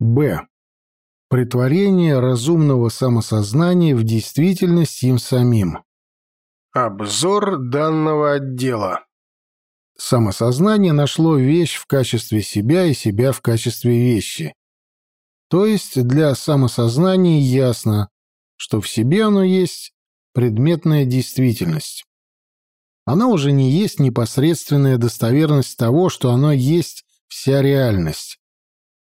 Б. Притворение разумного самосознания в действительность им самим. Обзор данного отдела. Самосознание нашло вещь в качестве себя и себя в качестве вещи. То есть для самосознания ясно, что в себе оно есть предметная действительность. Она уже не есть непосредственная достоверность того, что оно есть вся реальность.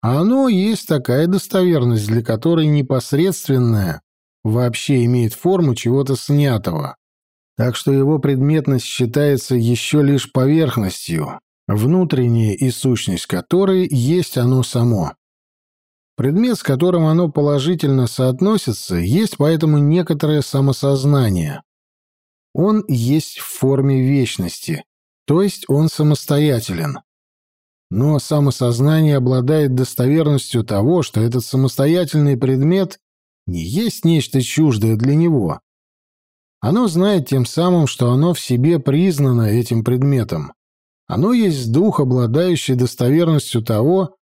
Оно есть такая достоверность, для которой непосредственная вообще имеет форму чего-то снятого. Так что его предметность считается еще лишь поверхностью, внутренняя и сущность которой есть оно само. Предмет, с которым оно положительно соотносится, есть поэтому некоторое самосознание. Он есть в форме вечности, то есть он самостоятелен. Но самосознание обладает достоверностью того, что этот самостоятельный предмет не есть нечто чуждое для него. Оно знает тем самым, что оно в себе признано этим предметом. Оно есть дух, обладающий достоверностью того,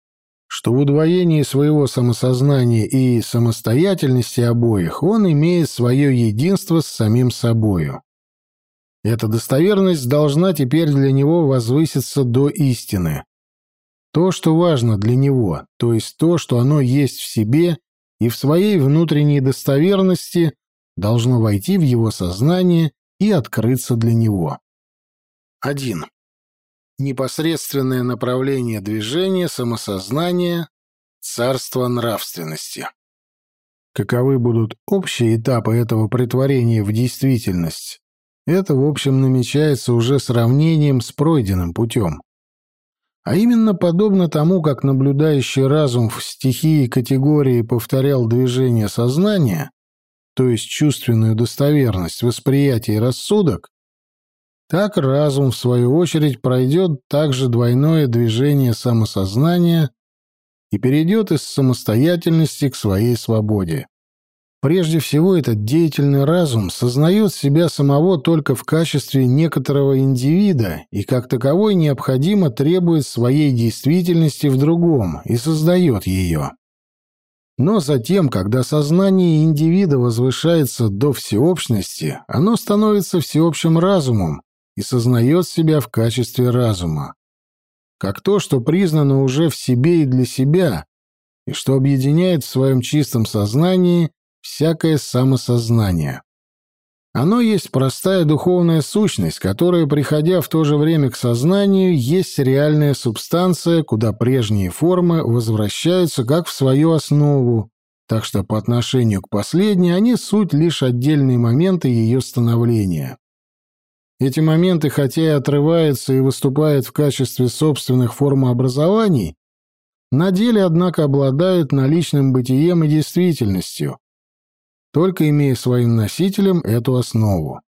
что в удвоении своего самосознания и самостоятельности обоих он имеет свое единство с самим собою. Эта достоверность должна теперь для него возвыситься до истины. То, что важно для него, то есть то, что оно есть в себе и в своей внутренней достоверности, должно войти в его сознание и открыться для него. 1 непосредственное направление движения, самосознания, царство нравственности. Каковы будут общие этапы этого притворения в действительность? Это, в общем, намечается уже сравнением с пройденным путем. А именно подобно тому, как наблюдающий разум в стихии категории повторял движение сознания, то есть чувственную достоверность, восприятие и рассудок, так разум, в свою очередь, пройдет также двойное движение самосознания и перейдет из самостоятельности к своей свободе. Прежде всего, этот деятельный разум сознает себя самого только в качестве некоторого индивида и как таковой необходимо требует своей действительности в другом и создает ее. Но затем, когда сознание индивида возвышается до всеобщности, оно становится всеобщим разумом, и сознает себя в качестве разума, как то, что признано уже в себе и для себя, и что объединяет в своем чистом сознании всякое самосознание. Оно есть простая духовная сущность, которая, приходя в то же время к сознанию, есть реальная субстанция, куда прежние формы возвращаются как в свою основу, так что по отношению к последней они суть лишь отдельные моменты ее становления. Эти моменты, хотя и отрываются и выступают в качестве собственных формообразований, на деле, однако, обладают наличным бытием и действительностью, только имея своим носителем эту основу.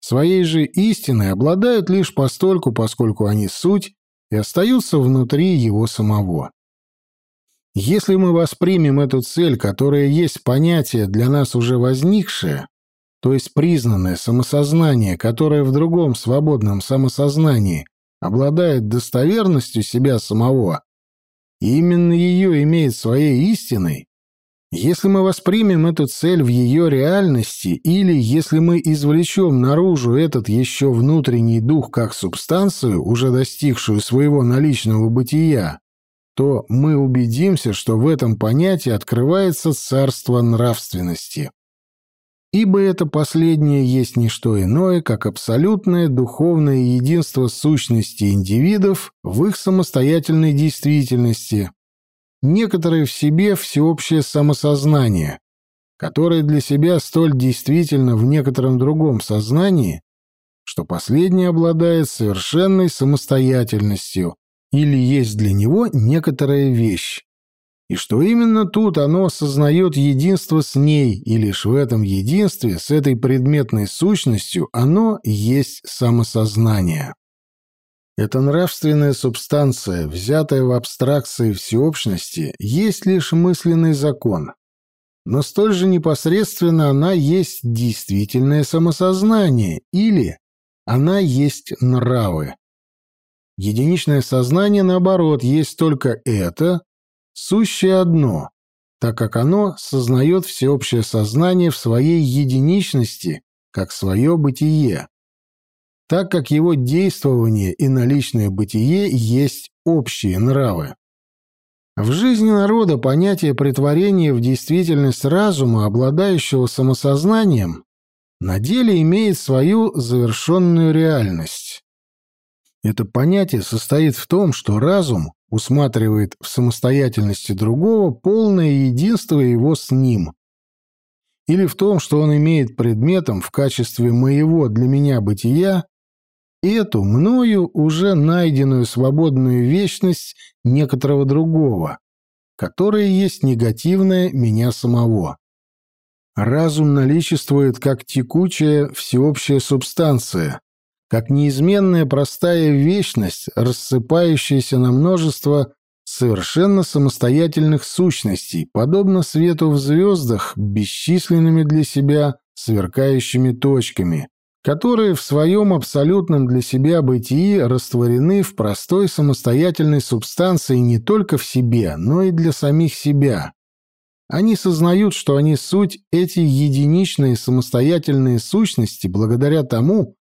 Своей же истиной обладают лишь постольку, поскольку они суть и остаются внутри его самого. Если мы воспримем эту цель, которая есть понятие для нас уже возникшее, то есть признанное самосознание, которое в другом свободном самосознании обладает достоверностью себя самого, и именно ее имеет своей истиной, если мы воспримем эту цель в ее реальности или если мы извлечем наружу этот еще внутренний дух как субстанцию, уже достигшую своего наличного бытия, то мы убедимся, что в этом понятии открывается царство нравственности. Ибо это последнее есть не что иное, как абсолютное духовное единство сущности индивидов в их самостоятельной действительности, некоторое в себе всеобщее самосознание, которое для себя столь действительно в некотором другом сознании, что последнее обладает совершенной самостоятельностью или есть для него некоторая вещь и что именно тут оно осознает единство с ней, и лишь в этом единстве с этой предметной сущностью оно есть самосознание. Эта нравственная субстанция, взятая в абстракции всеобщности, есть лишь мысленный закон, но столь же непосредственно она есть действительное самосознание или она есть нравы. Единичное сознание, наоборот, есть только это, сущее одно, так как оно сознает всеобщее сознание в своей единичности, как свое бытие, так как его действование и наличное бытие есть общие нравы. В жизни народа понятие притворения в действительность разума, обладающего самосознанием, на деле имеет свою завершенную реальность. Это понятие состоит в том, что разум усматривает в самостоятельности другого полное единство его с ним, или в том, что он имеет предметом в качестве моего для меня бытия эту мною уже найденную свободную вечность некоторого другого, которая есть негативная меня самого. Разум наличествует как текучая всеобщая субстанция, как неизменная простая вечность, рассыпающаяся на множество совершенно самостоятельных сущностей, подобно свету в звездах, бесчисленными для себя сверкающими точками, которые в своем абсолютном для себя бытии растворены в простой самостоятельной субстанции не только в себе, но и для самих себя. Они сознают, что они суть эти единичные самостоятельные сущности благодаря тому,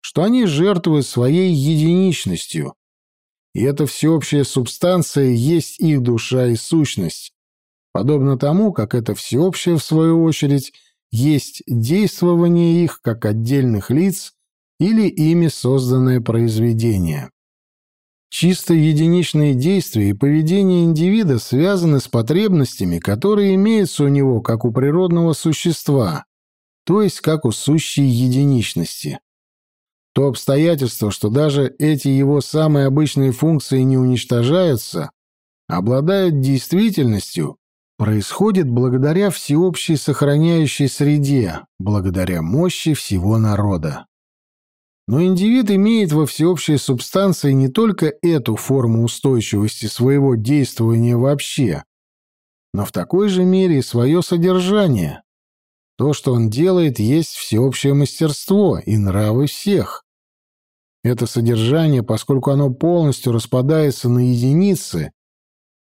что они жертвуют своей единичностью. И эта всеобщая субстанция есть их душа и сущность, подобно тому, как это всеобщее, в свою очередь, есть действование их как отдельных лиц или ими созданное произведение. Чисто единичные действия и поведение индивида связаны с потребностями, которые имеются у него как у природного существа, то есть как у сущей единичности. То обстоятельство, что даже эти его самые обычные функции не уничтожаются, обладают действительностью, происходит благодаря всеобщей сохраняющей среде, благодаря мощи всего народа. Но индивид имеет во всеобщей субстанции не только эту форму устойчивости своего действования вообще, но в такой же мере и свое содержание, то, что он делает, есть всеобщее мастерство и нравы всех. Это содержание, поскольку оно полностью распадается на единицы,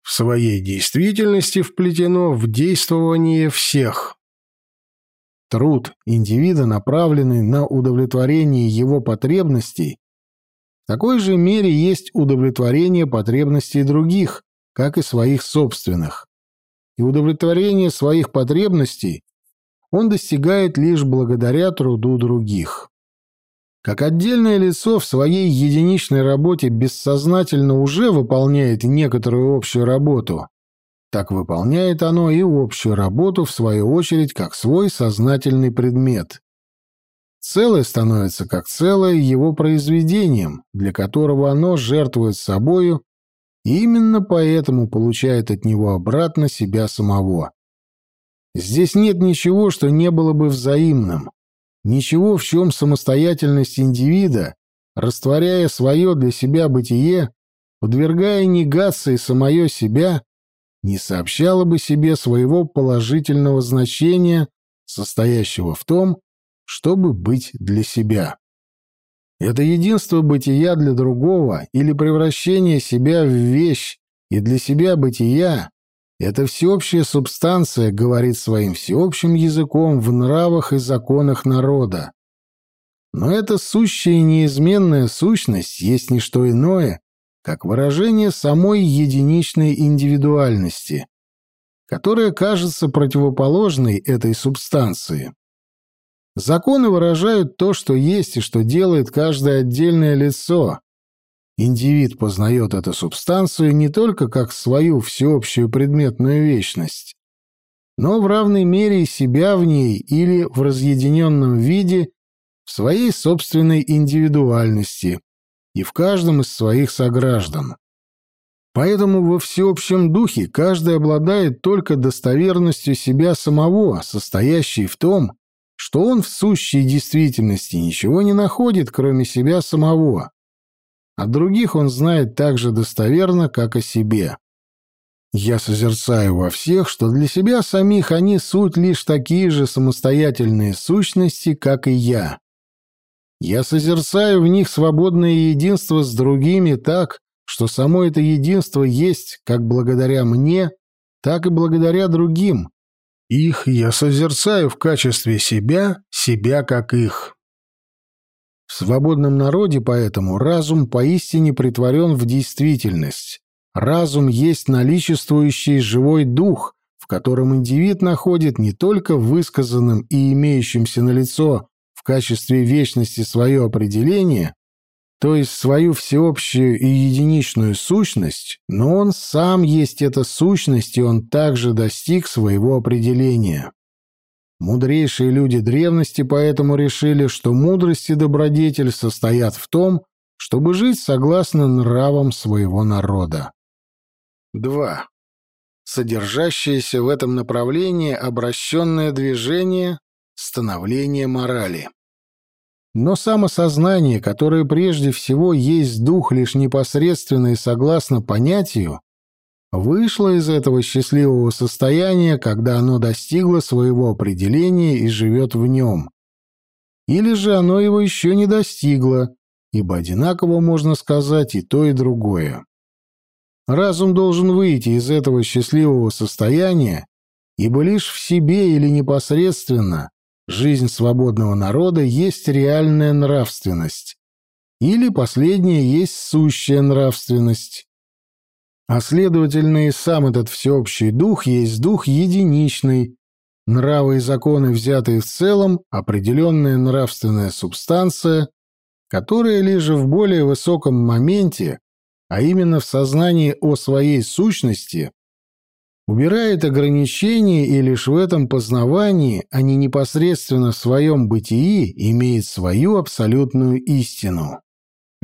в своей действительности вплетено в действование всех. Труд индивида, направленный на удовлетворение его потребностей, в такой же мере есть удовлетворение потребностей других, как и своих собственных. И удовлетворение своих потребностей он достигает лишь благодаря труду других. Как отдельное лицо в своей единичной работе бессознательно уже выполняет некоторую общую работу, так выполняет оно и общую работу, в свою очередь, как свой сознательный предмет. Целое становится как целое его произведением, для которого оно жертвует собою и именно поэтому получает от него обратно себя самого. Здесь нет ничего, что не было бы взаимным. Ничего, в чем самостоятельность индивида, растворяя свое для себя бытие, подвергая негации самое себя, не сообщала бы себе своего положительного значения, состоящего в том, чтобы быть для себя. Это единство бытия для другого или превращение себя в вещь и для себя бытия эта всеобщая субстанция говорит своим всеобщим языком в нравах и законах народа. Но эта сущая и неизменная сущность есть не что иное, как выражение самой единичной индивидуальности, которая кажется противоположной этой субстанции. Законы выражают то, что есть и что делает каждое отдельное лицо, Индивид познает эту субстанцию не только как свою всеобщую предметную вечность, но в равной мере и себя в ней или в разъединенном виде в своей собственной индивидуальности и в каждом из своих сограждан. Поэтому во всеобщем духе каждый обладает только достоверностью себя самого, состоящей в том, что он в сущей действительности ничего не находит, кроме себя самого, а других он знает так же достоверно, как о себе. Я созерцаю во всех, что для себя самих они суть лишь такие же самостоятельные сущности, как и я. Я созерцаю в них свободное единство с другими так, что само это единство есть как благодаря мне, так и благодаря другим. Их я созерцаю в качестве себя, себя как их. В свободном народе поэтому разум поистине притворен в действительность. Разум есть наличествующий живой дух, в котором индивид находит не только высказанным и имеющимся на лицо в качестве вечности свое определение, то есть свою всеобщую и единичную сущность, но он сам есть эта сущность, и он также достиг своего определения. Мудрейшие люди древности поэтому решили, что мудрость и добродетель состоят в том, чтобы жить согласно нравам своего народа. 2. Содержащееся в этом направлении обращенное движение – становление морали. Но самосознание, которое прежде всего есть дух лишь непосредственно и согласно понятию, вышло из этого счастливого состояния, когда оно достигло своего определения и живет в нем. Или же оно его еще не достигло, ибо одинаково можно сказать и то, и другое. Разум должен выйти из этого счастливого состояния, ибо лишь в себе или непосредственно Жизнь свободного народа есть реальная нравственность. Или последняя есть сущая нравственность. А следовательно, и сам этот всеобщий дух есть дух единичный, нравы и законы, взятые в целом, определенная нравственная субстанция, которая лишь в более высоком моменте, а именно в сознании о своей сущности, убирает ограничения и лишь в этом познавании, а не непосредственно в своем бытии, имеет свою абсолютную истину.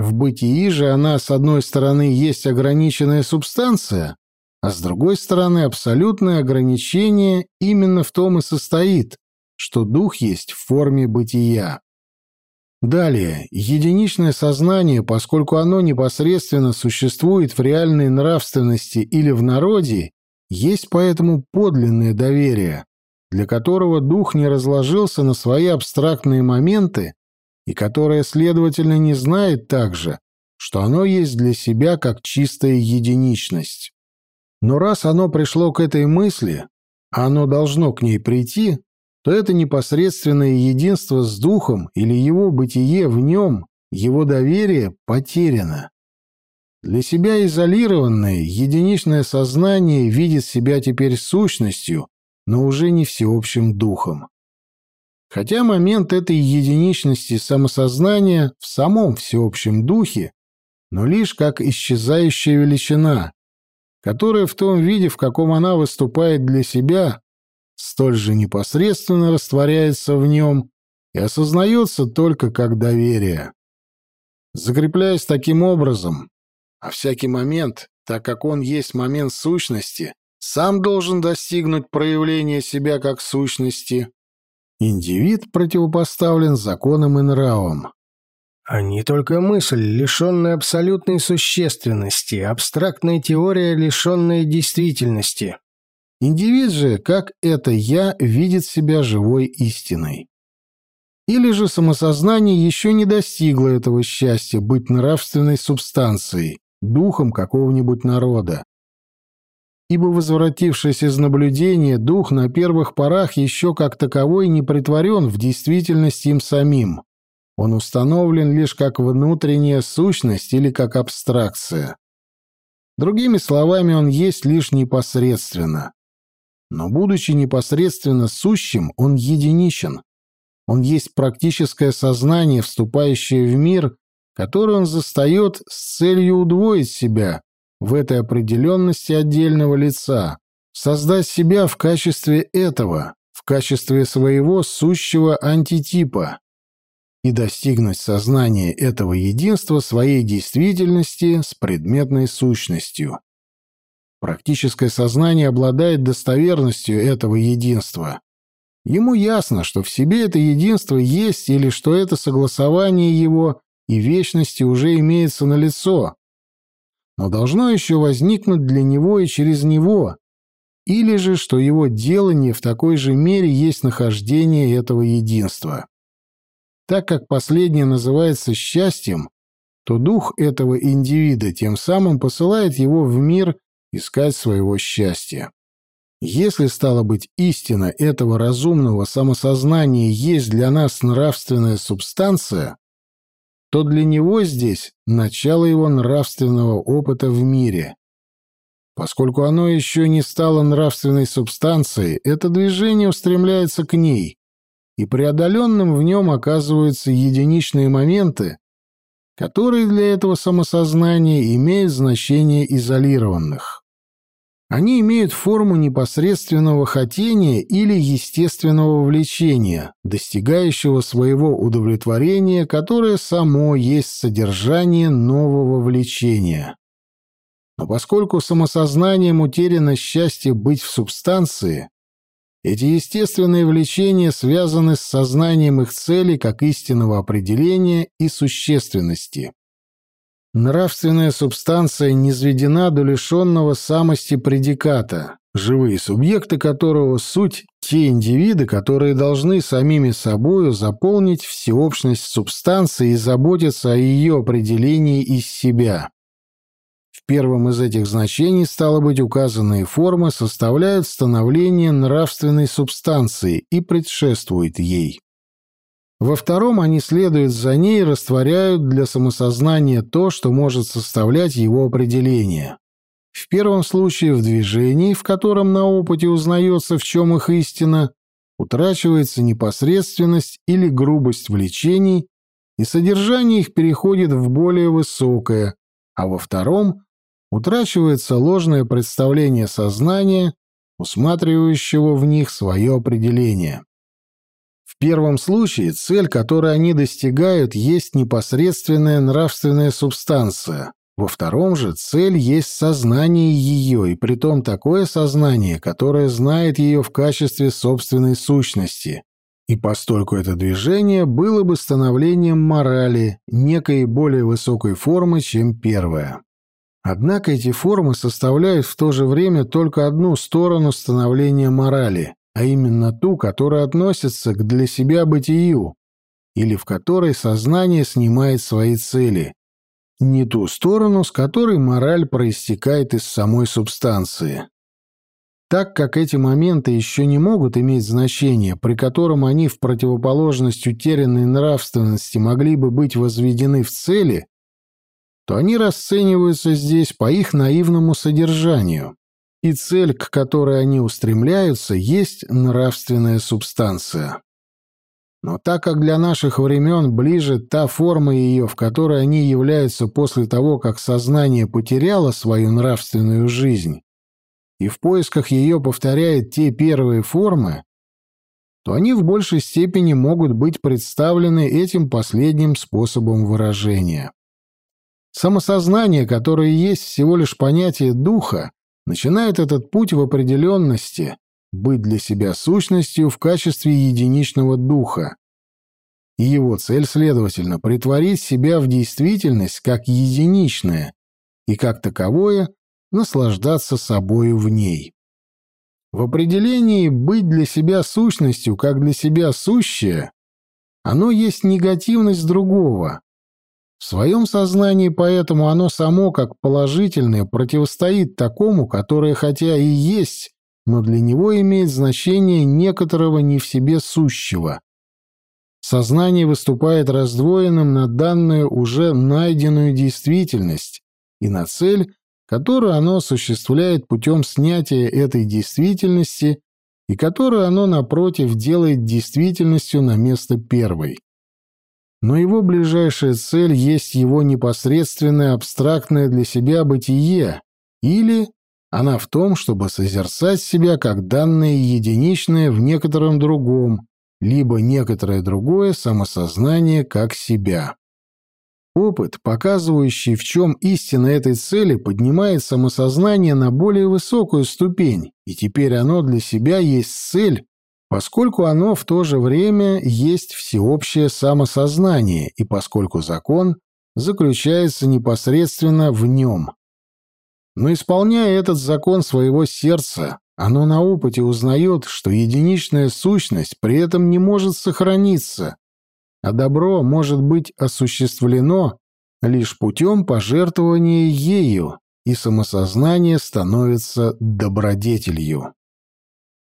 В бытии же она, с одной стороны, есть ограниченная субстанция, а с другой стороны, абсолютное ограничение именно в том и состоит, что дух есть в форме бытия. Далее, единичное сознание, поскольку оно непосредственно существует в реальной нравственности или в народе, есть поэтому подлинное доверие, для которого дух не разложился на свои абстрактные моменты и которое, следовательно, не знает также, что оно есть для себя как чистая единичность. Но раз оно пришло к этой мысли, а оно должно к ней прийти, то это непосредственное единство с духом или его бытие в нем, его доверие потеряно. Для себя изолированное, единичное сознание видит себя теперь сущностью, но уже не всеобщим духом. Хотя момент этой единичности самосознания в самом всеобщем духе, но лишь как исчезающая величина, которая в том виде, в каком она выступает для себя, столь же непосредственно растворяется в нем и осознается только как доверие. Закрепляясь таким образом, а всякий момент, так как он есть момент сущности, сам должен достигнуть проявления себя как сущности. Индивид противопоставлен законам и нравам. Не только мысль, лишенная абсолютной существенности, абстрактная теория, лишенная действительности. Индивид же, как это «я», видит себя живой истиной. Или же самосознание еще не достигло этого счастья быть нравственной субстанцией, духом какого-нибудь народа. Ибо, возвратившись из наблюдения, дух на первых порах еще как таковой не притворен в действительности им самим. Он установлен лишь как внутренняя сущность или как абстракция. Другими словами, он есть лишь непосредственно. Но, будучи непосредственно сущим, он единичен. Он есть практическое сознание, вступающее в мир который он застает с целью удвоить себя в этой определенности отдельного лица, создать себя в качестве этого, в качестве своего сущего антитипа и достигнуть сознания этого единства своей действительности с предметной сущностью. Практическое сознание обладает достоверностью этого единства. Ему ясно, что в себе это единство есть или что это согласование его и вечности уже имеется налицо, но должно еще возникнуть для него и через него, или же что его делание в такой же мере есть нахождение этого единства. Так как последнее называется счастьем, то дух этого индивида тем самым посылает его в мир искать своего счастья. Если, стало быть, истина этого разумного самосознания есть для нас нравственная субстанция, то для него здесь начало его нравственного опыта в мире. Поскольку оно еще не стало нравственной субстанцией, это движение устремляется к ней, и преодоленным в нем оказываются единичные моменты, которые для этого самосознания имеют значение изолированных. Они имеют форму непосредственного хотения или естественного влечения, достигающего своего удовлетворения, которое само есть содержание нового влечения. Но поскольку самосознанием утеряно счастье быть в субстанции, эти естественные влечения связаны с сознанием их цели как истинного определения и существенности. Нравственная субстанция низведена до лишенного самости предиката, живые субъекты которого суть те индивиды, которые должны самими собою заполнить всеобщность субстанции и заботиться о ее определении из себя. В первом из этих значений, стало быть, указанные формы составляют становление нравственной субстанции и предшествуют ей. Во втором они следуют за ней и растворяют для самосознания то, что может составлять его определение. В первом случае в движении, в котором на опыте узнается, в чем их истина, утрачивается непосредственность или грубость влечений, и содержание их переходит в более высокое, а во втором утрачивается ложное представление сознания, усматривающего в них свое определение. Первом случае цель, которой они достигают, есть непосредственная нравственная субстанция. Во втором же цель есть сознание ее, и притом такое сознание, которое знает ее в качестве собственной сущности. И постольку это движение было бы становлением морали, некой более высокой формы, чем первое. Однако эти формы составляют в то же время только одну сторону становления морали, а именно ту, которая относится к для себя бытию, или в которой сознание снимает свои цели, не ту сторону, с которой мораль проистекает из самой субстанции. Так как эти моменты еще не могут иметь значения, при котором они в противоположность утерянной нравственности могли бы быть возведены в цели, то они расцениваются здесь по их наивному содержанию и цель, к которой они устремляются, есть нравственная субстанция. Но так как для наших времен ближе та форма ее, в которой они являются после того, как сознание потеряло свою нравственную жизнь, и в поисках ее повторяет те первые формы, то они в большей степени могут быть представлены этим последним способом выражения. Самосознание, которое есть всего лишь понятие духа, начинает этот путь в определенности быть для себя сущностью в качестве единичного духа. И его цель, следовательно, притворить себя в действительность как единичное и как таковое наслаждаться собою в ней. В определении «быть для себя сущностью как для себя сущее» оно есть негативность другого, в своем сознании поэтому оно само, как положительное, противостоит такому, которое хотя и есть, но для него имеет значение некоторого не в себе сущего. Сознание выступает раздвоенным на данную уже найденную действительность и на цель, которую оно осуществляет путем снятия этой действительности и которую оно, напротив, делает действительностью на место первой но его ближайшая цель есть его непосредственное абстрактное для себя бытие, или она в том, чтобы созерцать себя как данное единичное в некотором другом, либо некоторое другое самосознание как себя. Опыт, показывающий, в чем истина этой цели, поднимает самосознание на более высокую ступень, и теперь оно для себя есть цель, поскольку оно в то же время есть всеобщее самосознание и поскольку закон заключается непосредственно в нем. Но исполняя этот закон своего сердца, оно на опыте узнает, что единичная сущность при этом не может сохраниться, а добро может быть осуществлено лишь путем пожертвования ею, и самосознание становится добродетелью.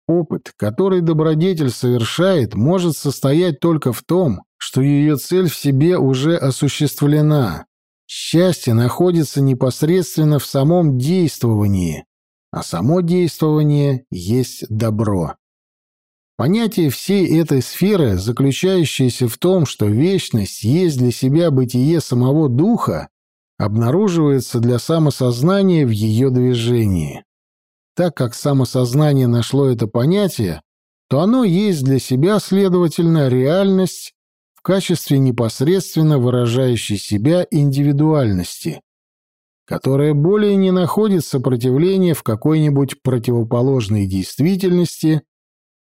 Опыт, который добродетель совершает, может состоять только в том, что ее цель в себе уже осуществлена. Счастье находится непосредственно в самом действовании, а само действование есть добро. Понятие всей этой сферы, заключающееся в том, что вечность есть для себя бытие самого духа, обнаруживается для самосознания в ее движении. Так как самосознание нашло это понятие, то оно есть для себя, следовательно, реальность в качестве непосредственно выражающей себя индивидуальности, которая более не находит сопротивления в какой-нибудь противоположной действительности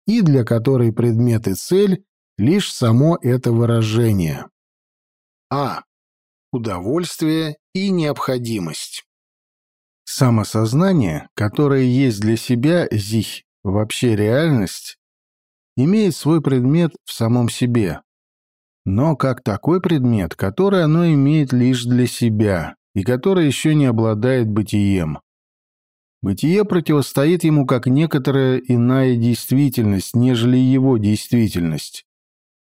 и для которой предмет и цель — лишь само это выражение. А. Удовольствие и необходимость. Самосознание, которое есть для себя зих, вообще реальность, имеет свой предмет в самом себе, но как такой предмет, который оно имеет лишь для себя и который еще не обладает бытием. Бытие противостоит ему как некоторая иная действительность, нежели его действительность.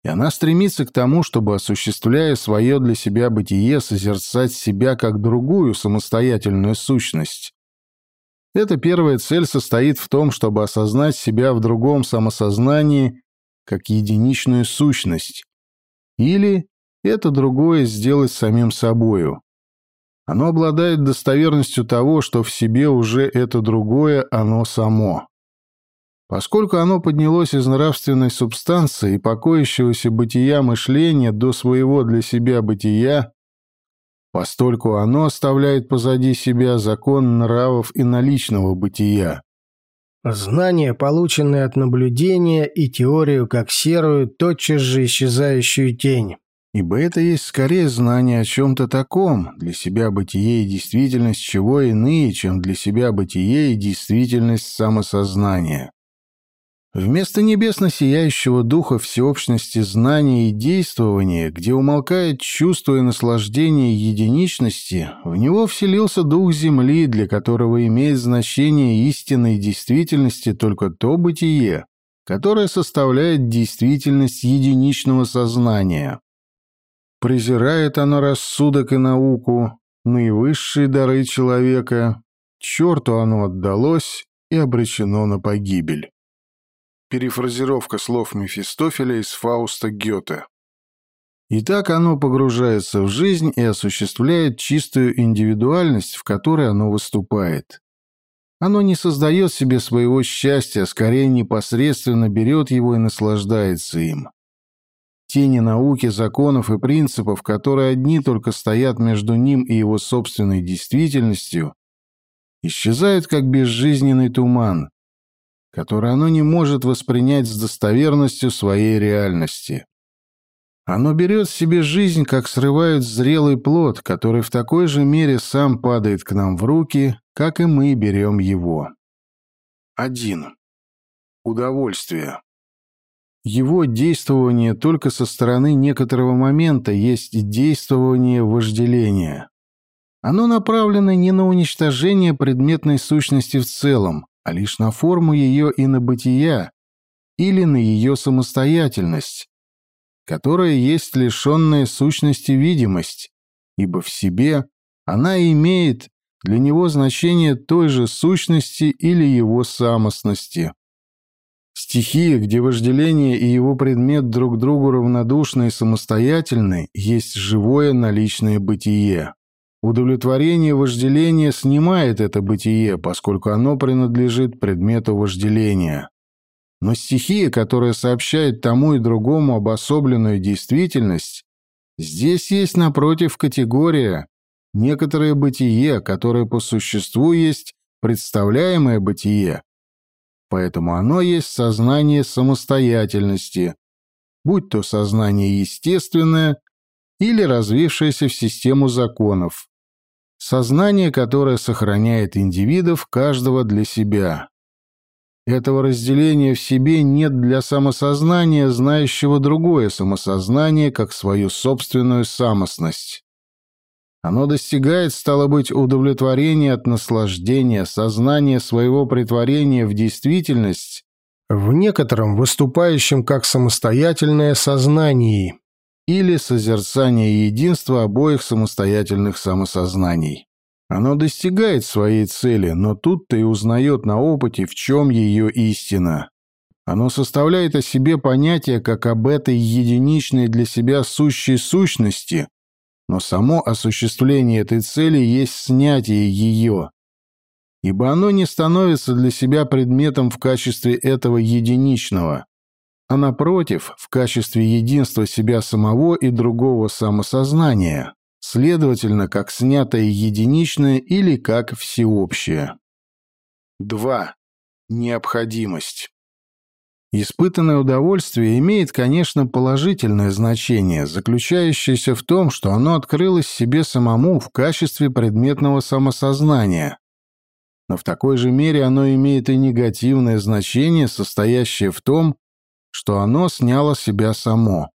И она стремится к тому, чтобы, осуществляя свое для себя бытие, созерцать себя как другую самостоятельную сущность. Эта первая цель состоит в том, чтобы осознать себя в другом самосознании как единичную сущность. Или это другое сделать самим собою. Оно обладает достоверностью того, что в себе уже это другое оно само. Поскольку оно поднялось из нравственной субстанции и покоящегося бытия мышления до своего для себя бытия, постольку оно оставляет позади себя закон нравов и наличного бытия. Знание, полученное от наблюдения, и теорию как серую, тотчас же исчезающую тень ибо это есть скорее знание о чем-то таком, для себя бытие и действительность чего иные, чем для себя бытие и действительность самосознания. Вместо небесно сияющего духа всеобщности знания и действования, где умолкает чувство и наслаждение единичности, в него вселился дух земли, для которого имеет значение истинной действительности только то бытие, которое составляет действительность единичного сознания. Презирает оно рассудок и науку, наивысшие дары человека. Черту оно отдалось и обречено на погибель. Перефразировка слов Мефистофеля из Фауста Гёте. И так оно погружается в жизнь и осуществляет чистую индивидуальность, в которой оно выступает. Оно не создает себе своего счастья, скорее непосредственно берет его и наслаждается им. Тени науки, законов и принципов, которые одни только стоят между ним и его собственной действительностью, исчезают как безжизненный туман, который оно не может воспринять с достоверностью своей реальности. Оно берет себе жизнь, как срывают зрелый плод, который в такой же мере сам падает к нам в руки, как и мы берем его. 1. Удовольствие. Его действование только со стороны некоторого момента есть действование вожделения. Оно направлено не на уничтожение предметной сущности в целом, а лишь на форму ее инобытия или на ее самостоятельность, которая есть лишенная сущности видимость, ибо в себе она имеет для него значение той же сущности или его самостности. Стихия, где вожделение и его предмет друг другу равнодушны и самостоятельны, есть живое наличное бытие. Удовлетворение вожделения снимает это бытие, поскольку оно принадлежит предмету вожделения. Но стихия, которая сообщает тому и другому обособленную действительность, здесь есть, напротив, категория, некоторое бытие, которое по существу есть представляемое бытие, поэтому оно есть сознание самостоятельности, будь то сознание естественное или развившееся в систему законов. Сознание, которое сохраняет индивидов каждого для себя. Этого разделения в себе нет для самосознания, знающего другое самосознание как свою собственную самостность. Оно достигает, стало быть, удовлетворения от наслаждения, сознания своего притворения в действительность в некотором выступающем как самостоятельное сознании или созерцание единства обоих самостоятельных самосознаний. Оно достигает своей цели, но тут-то и узнает на опыте, в чем ее истина. Оно составляет о себе понятие как об этой единичной для себя сущей сущности, но само осуществление этой цели есть снятие ее, ибо оно не становится для себя предметом в качестве этого единичного, а напротив, в качестве единства себя самого и другого самосознания, следовательно, как снятое единичное или как всеобщее. 2. Необходимость. Испытанное удовольствие имеет, конечно, положительное значение, заключающееся в том, что оно открылось себе самому в качестве предметного самосознания. Но в такой же мере оно имеет и негативное значение, состоящее в том, что оно сняло себя само.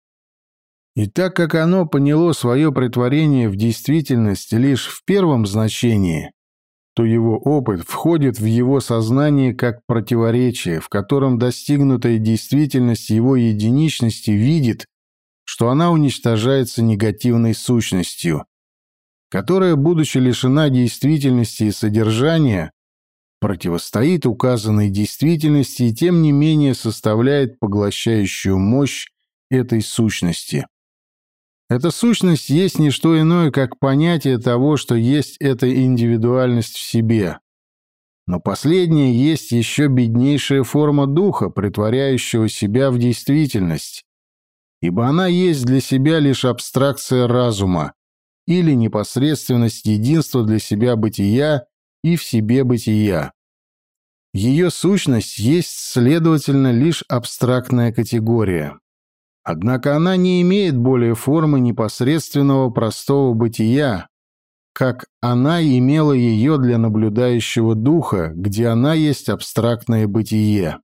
И так как оно поняло свое притворение в действительность лишь в первом значении, то его опыт входит в его сознание как противоречие, в котором достигнутая действительность его единичности видит, что она уничтожается негативной сущностью, которая, будучи лишена действительности и содержания, противостоит указанной действительности и тем не менее составляет поглощающую мощь этой сущности. Эта сущность есть не что иное, как понятие того, что есть эта индивидуальность в себе. Но последняя есть еще беднейшая форма духа, притворяющего себя в действительность, ибо она есть для себя лишь абстракция разума или непосредственность единства для себя бытия и в себе бытия. Ее сущность есть, следовательно, лишь абстрактная категория. Однако она не имеет более формы непосредственного простого бытия, как она имела ее для наблюдающего духа, где она есть абстрактное бытие.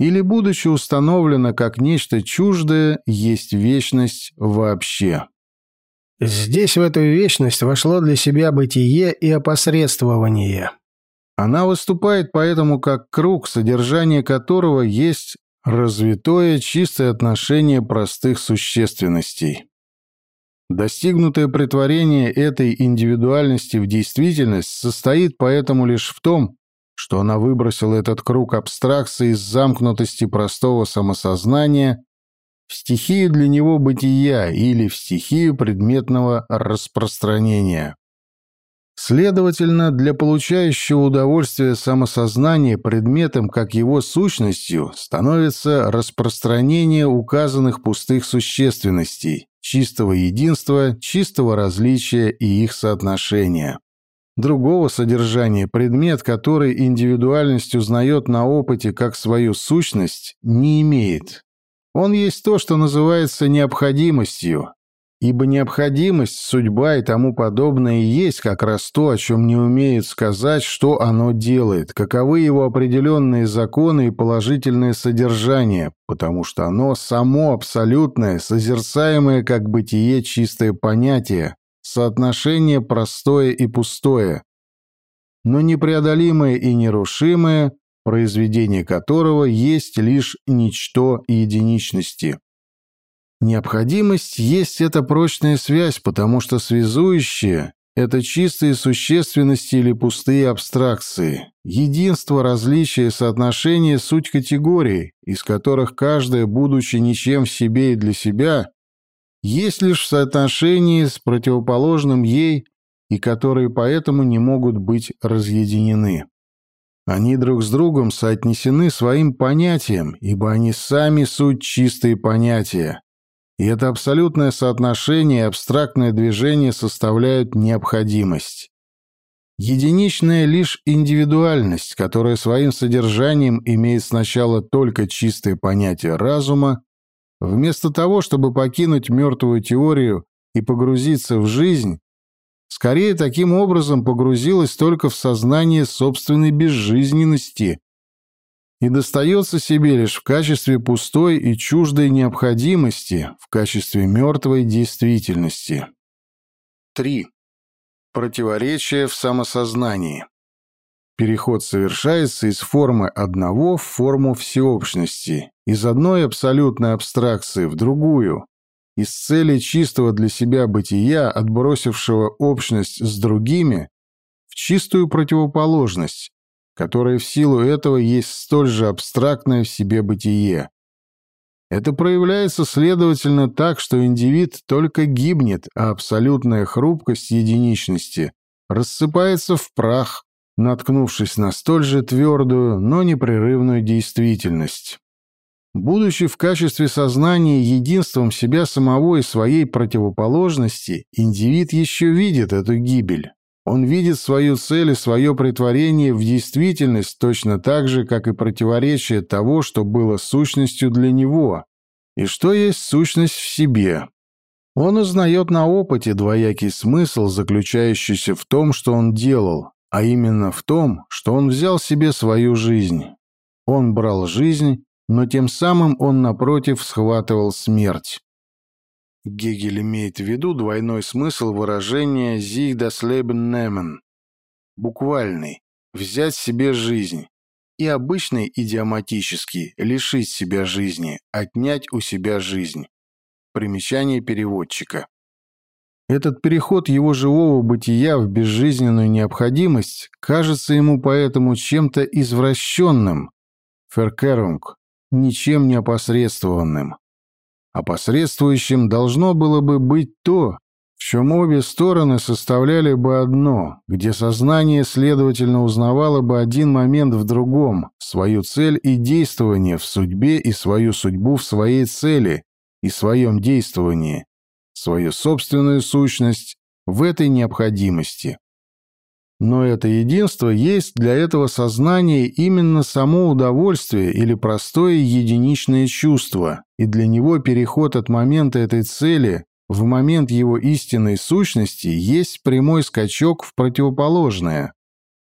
Или, будучи установлена как нечто чуждое, есть вечность вообще. Здесь в эту вечность вошло для себя бытие и опосредствование. Она выступает поэтому как круг, содержание которого есть развитое чистое отношение простых существенностей. Достигнутое притворение этой индивидуальности в действительность состоит поэтому лишь в том, что она выбросила этот круг абстракции из замкнутости простого самосознания в стихию для него бытия или в стихию предметного распространения. Следовательно, для получающего удовольствия самосознания предметом, как его сущностью, становится распространение указанных пустых существенностей, чистого единства, чистого различия и их соотношения. Другого содержания предмет, который индивидуальность узнает на опыте как свою сущность, не имеет. Он есть то, что называется необходимостью, Ибо необходимость, судьба и тому подобное есть как раз то, о чем не умеют сказать, что оно делает, каковы его определенные законы и положительное содержание, потому что оно само абсолютное, созерцаемое как бытие чистое понятие, соотношение простое и пустое, но непреодолимое и нерушимое, произведение которого есть лишь ничто единичности. Необходимость есть эта прочная связь, потому что связующие – это чистые существенности или пустые абстракции. Единство, различие, соотношение – суть категорий, из которых каждая, будучи ничем в себе и для себя, есть лишь в соотношении с противоположным ей и которые поэтому не могут быть разъединены. Они друг с другом соотнесены своим понятием, ибо они сами суть чистые понятия, и это абсолютное соотношение и абстрактное движение составляют необходимость. Единичная лишь индивидуальность, которая своим содержанием имеет сначала только чистое понятие разума, вместо того, чтобы покинуть мертвую теорию и погрузиться в жизнь, скорее таким образом погрузилась только в сознание собственной безжизненности и достается себе лишь в качестве пустой и чуждой необходимости, в качестве мертвой действительности. 3. Противоречие в самосознании. Переход совершается из формы одного в форму всеобщности, из одной абсолютной абстракции в другую, из цели чистого для себя бытия, отбросившего общность с другими, в чистую противоположность, которая в силу этого есть столь же абстрактное в себе бытие. Это проявляется, следовательно, так, что индивид только гибнет, а абсолютная хрупкость единичности рассыпается в прах, наткнувшись на столь же твердую, но непрерывную действительность. Будучи в качестве сознания единством себя самого и своей противоположности, индивид еще видит эту гибель. Он видит свою цель и свое притворение в действительность точно так же, как и противоречие того, что было сущностью для него, и что есть сущность в себе. Он узнает на опыте двоякий смысл, заключающийся в том, что он делал, а именно в том, что он взял себе свою жизнь. Он брал жизнь, но тем самым он, напротив, схватывал смерть. Гегель имеет в виду двойной смысл выражения «sich das Leben nehmen» — буквальный «взять себе жизнь» и обычный идиоматический «лишить себя жизни», «отнять у себя жизнь». Примечание переводчика. Этот переход его живого бытия в безжизненную необходимость кажется ему поэтому чем-то извращенным, феркерунг, ничем не опосредствованным. Опосредствующим должно было бы быть то, в чем обе стороны составляли бы одно, где сознание, следовательно, узнавало бы один момент в другом, свою цель и действование в судьбе и свою судьбу в своей цели и своем действовании, свою собственную сущность в этой необходимости. Но это единство есть для этого сознания именно само удовольствие или простое единичное чувство, и для него переход от момента этой цели в момент его истинной сущности есть прямой скачок в противоположное.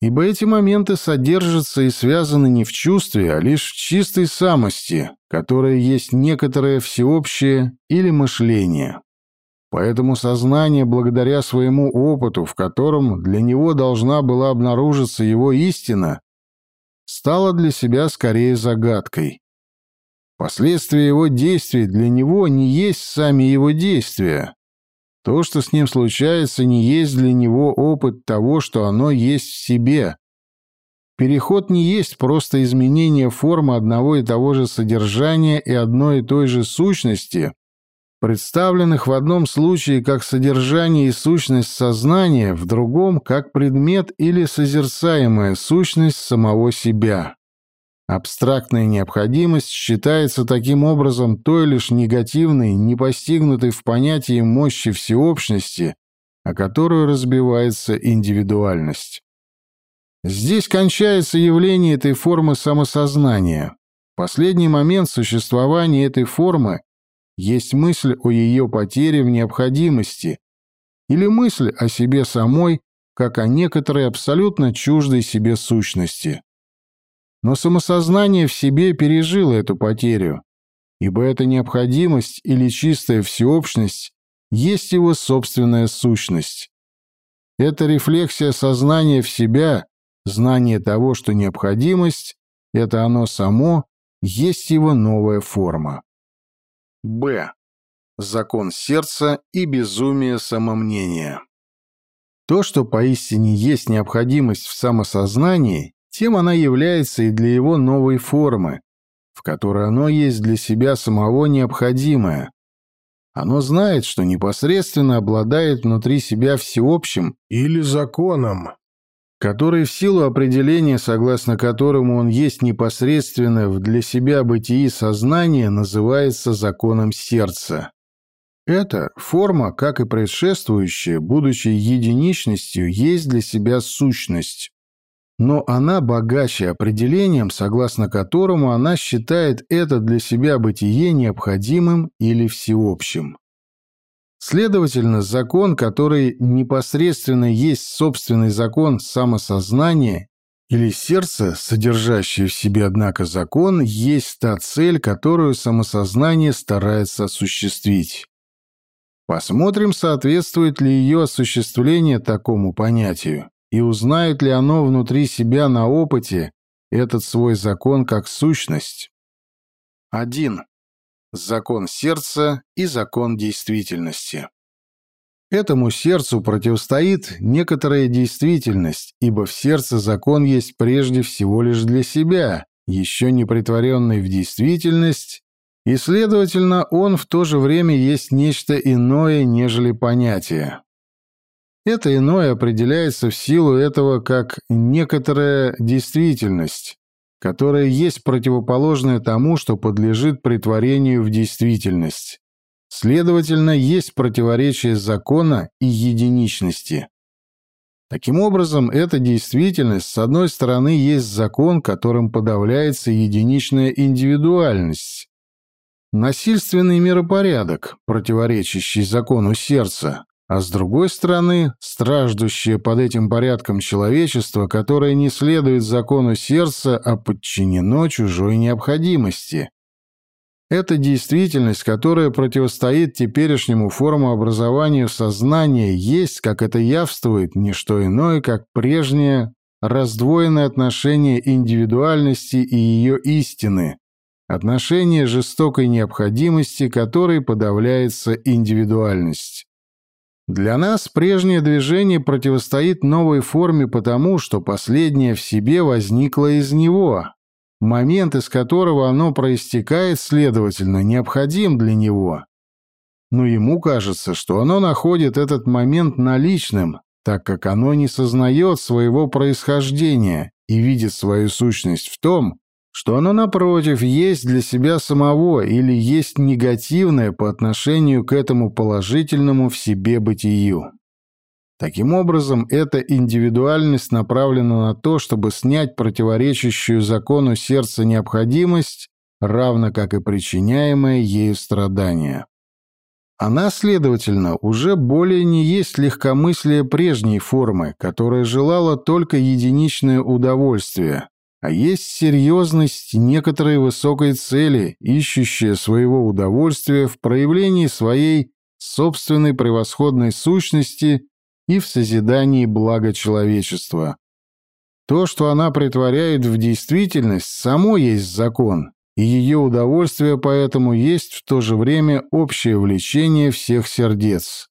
Ибо эти моменты содержатся и связаны не в чувстве, а лишь в чистой самости, которая есть некоторое всеобщее или мышление. Поэтому сознание, благодаря своему опыту, в котором для него должна была обнаружиться его истина, стало для себя скорее загадкой. Последствия его действий для него не есть сами его действия. То, что с ним случается, не есть для него опыт того, что оно есть в себе. Переход не есть просто изменение формы одного и того же содержания и одной и той же сущности, представленных в одном случае как содержание и сущность сознания, в другом как предмет или созерцаемая сущность самого себя. Абстрактная необходимость считается таким образом той лишь негативной, не в понятии мощи всеобщности, о которую разбивается индивидуальность. Здесь кончается явление этой формы самосознания. Последний момент существования этой формы есть мысль о ее потере в необходимости или мысль о себе самой, как о некоторой абсолютно чуждой себе сущности. Но самосознание в себе пережило эту потерю, ибо эта необходимость или чистая всеобщность есть его собственная сущность. Это рефлексия сознания в себя, знание того, что необходимость — это оно само, есть его новая форма. Б. Закон сердца и безумие самомнения. То, что поистине есть необходимость в самосознании, тем она является и для его новой формы, в которой оно есть для себя самого необходимое. Оно знает, что непосредственно обладает внутри себя всеобщим или законом, который в силу определения, согласно которому он есть непосредственно в для себя бытии сознания, называется законом сердца. Эта форма, как и предшествующая, будучи единичностью, есть для себя сущность. Но она богаче определением, согласно которому она считает это для себя бытие необходимым или всеобщим. Следовательно, закон, который непосредственно есть собственный закон самосознания или сердце, содержащее в себе, однако, закон, есть та цель, которую самосознание старается осуществить. Посмотрим, соответствует ли ее осуществление такому понятию, и узнает ли оно внутри себя на опыте этот свой закон как сущность. 1. Закон сердца и закон действительности. Этому сердцу противостоит некоторая действительность, ибо в сердце закон есть прежде всего лишь для себя, еще не притворенный в действительность, и, следовательно, он в то же время есть нечто иное, нежели понятие. Это иное определяется в силу этого как некоторая действительность, которая есть противоположная тому, что подлежит притворению в действительность. Следовательно, есть противоречие закона и единичности. Таким образом, эта действительность, с одной стороны, есть закон, которым подавляется единичная индивидуальность, насильственный миропорядок, противоречащий закону сердца, а с другой стороны, страждущее под этим порядком человечество, которое не следует закону сердца, а подчинено чужой необходимости. Это действительность, которая противостоит теперешнему формообразованию сознания, есть, как это явствует, не что иное, как прежнее раздвоенное отношение индивидуальности и ее истины, отношение жестокой необходимости, которой подавляется индивидуальность. Для нас прежнее движение противостоит новой форме потому, что последнее в себе возникло из него. Момент, из которого оно проистекает, следовательно, необходим для него. Но ему кажется, что оно находит этот момент наличным, так как оно не сознает своего происхождения и видит свою сущность в том, что оно, напротив, есть для себя самого или есть негативное по отношению к этому положительному в себе бытию. Таким образом, эта индивидуальность направлена на то, чтобы снять противоречащую закону сердца необходимость, равно как и причиняемое ею страдание. Она, следовательно, уже более не есть легкомыслие прежней формы, которая желала только единичное удовольствие, а есть серьезность некоторой высокой цели, ищущая своего удовольствия в проявлении своей собственной превосходной сущности и в созидании блага человечества. То, что она притворяет в действительность, само есть закон, и ее удовольствие поэтому есть в то же время общее влечение всех сердец.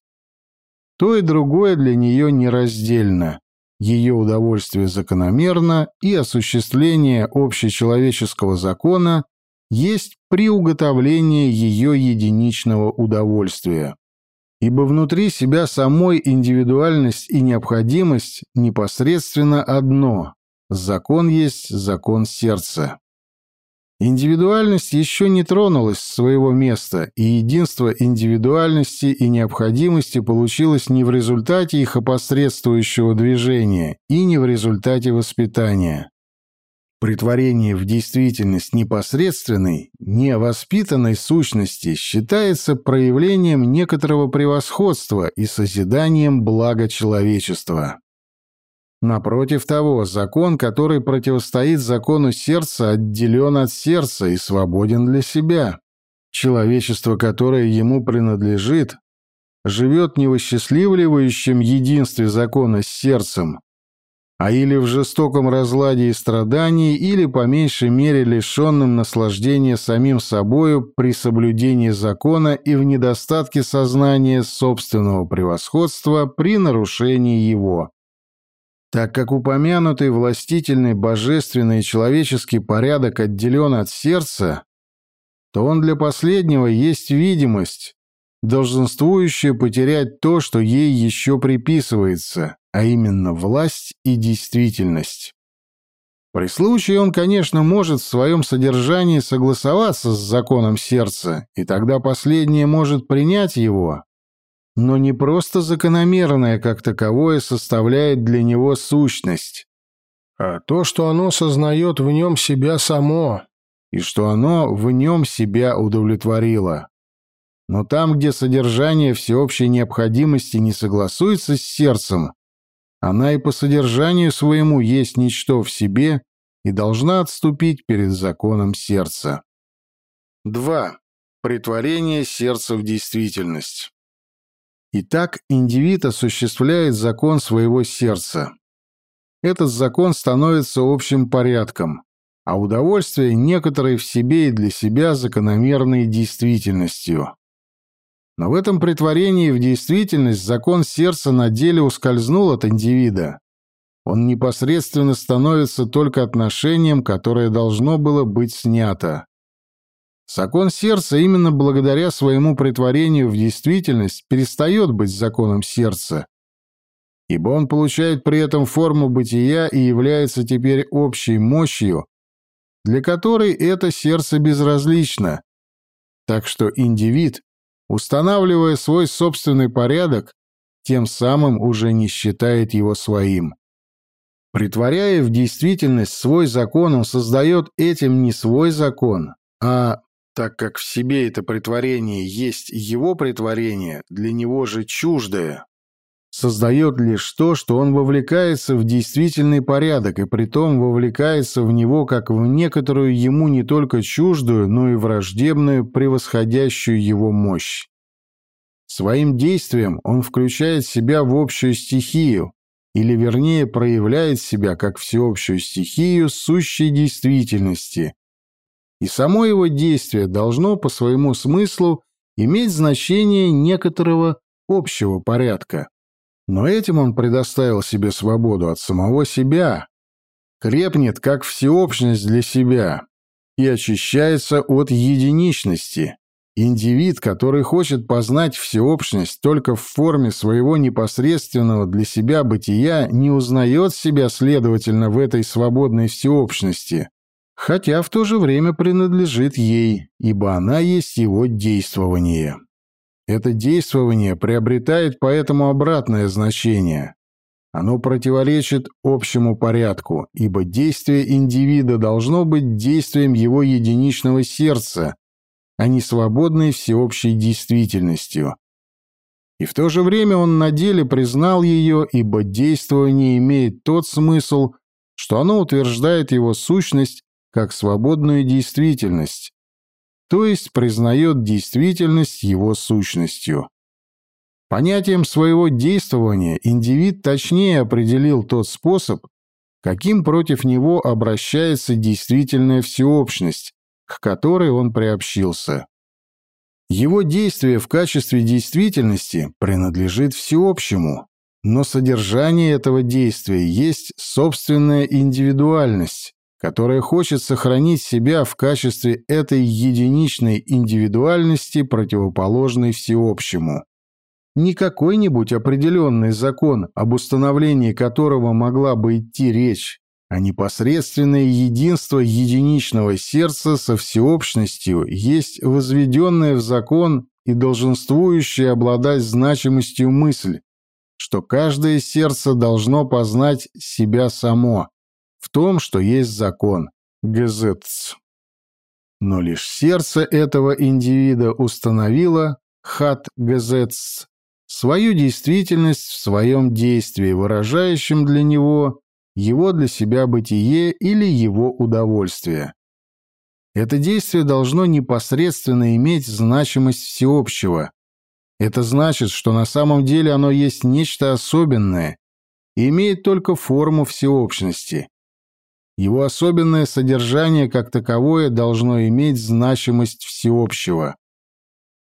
То и другое для нее нераздельно ее удовольствие закономерно, и осуществление общечеловеческого закона есть приуготовление ее единичного удовольствия. Ибо внутри себя самой индивидуальность и необходимость непосредственно одно – закон есть закон сердца. Индивидуальность еще не тронулась своего места, и единство индивидуальности и необходимости получилось не в результате их опосредствующего движения и не в результате воспитания. Притворение в действительность непосредственной, невоспитанной сущности считается проявлением некоторого превосходства и созиданием блага человечества. Напротив того, закон, который противостоит закону сердца, отделен от сердца и свободен для себя. Человечество, которое ему принадлежит, живет не в осчастливливающем единстве закона с сердцем, а или в жестоком разладе и страдании, или по меньшей мере лишенным наслаждения самим собою при соблюдении закона и в недостатке сознания собственного превосходства при нарушении его. Так как упомянутый властительный божественный и человеческий порядок отделен от сердца, то он для последнего есть видимость, долженствующая потерять то, что ей еще приписывается, а именно власть и действительность. При случае он, конечно, может в своем содержании согласоваться с законом сердца, и тогда последнее может принять его, но не просто закономерное как таковое составляет для него сущность, а то, что оно сознает в нем себя само, и что оно в нем себя удовлетворило. Но там, где содержание всеобщей необходимости не согласуется с сердцем, она и по содержанию своему есть ничто в себе и должна отступить перед законом сердца. 2. Притворение сердца в действительность. Итак, индивид осуществляет закон своего сердца. Этот закон становится общим порядком, а удовольствие некоторой в себе и для себя закономерной действительностью. Но в этом притворении в действительность закон сердца на деле ускользнул от индивида. Он непосредственно становится только отношением, которое должно было быть снято. Закон сердца именно благодаря своему притворению в действительность перестает быть законом сердца, ибо он получает при этом форму бытия и является теперь общей мощью, для которой это сердце безразлично. Так что индивид устанавливая свой собственный порядок, тем самым уже не считает его своим. Притворяя в действительность свой закон, он создает этим не свой закон, а, так как в себе это притворение есть его притворение, для него же чуждое, создает лишь то, что он вовлекается в действительный порядок и притом вовлекается в него как в некоторую ему не только чуждую, но и враждебную, превосходящую его мощь. Своим действием он включает себя в общую стихию, или вернее проявляет себя как всеобщую стихию сущей действительности. И само его действие должно по своему смыслу иметь значение некоторого общего порядка. Но этим он предоставил себе свободу от самого себя, крепнет как всеобщность для себя и очищается от единичности. Индивид, который хочет познать всеобщность только в форме своего непосредственного для себя бытия, не узнает себя, следовательно, в этой свободной всеобщности, хотя в то же время принадлежит ей, ибо она есть его действование. Это действование приобретает поэтому обратное значение. Оно противоречит общему порядку, ибо действие индивида должно быть действием его единичного сердца, а не свободной всеобщей действительностью. И в то же время он на деле признал ее, ибо действование имеет тот смысл, что оно утверждает его сущность как свободную действительность, то есть признает действительность его сущностью. Понятием своего действования индивид точнее определил тот способ, каким против него обращается действительная всеобщность, к которой он приобщился. Его действие в качестве действительности принадлежит всеобщему, но содержание этого действия есть собственная индивидуальность, которая хочет сохранить себя в качестве этой единичной индивидуальности, противоположной всеобщему. Не какой-нибудь определенный закон, об установлении которого могла бы идти речь, а непосредственное единство единичного сердца со всеобщностью есть возведенная в закон и долженствующая обладать значимостью мысль, что каждое сердце должно познать себя само, в том, что есть закон, гезетц. Но лишь сердце этого индивида установило, хат гезетц, свою действительность в своем действии, выражающем для него его для себя бытие или его удовольствие. Это действие должно непосредственно иметь значимость всеобщего. Это значит, что на самом деле оно есть нечто особенное имеет только форму всеобщности. Его особенное содержание как таковое должно иметь значимость всеобщего.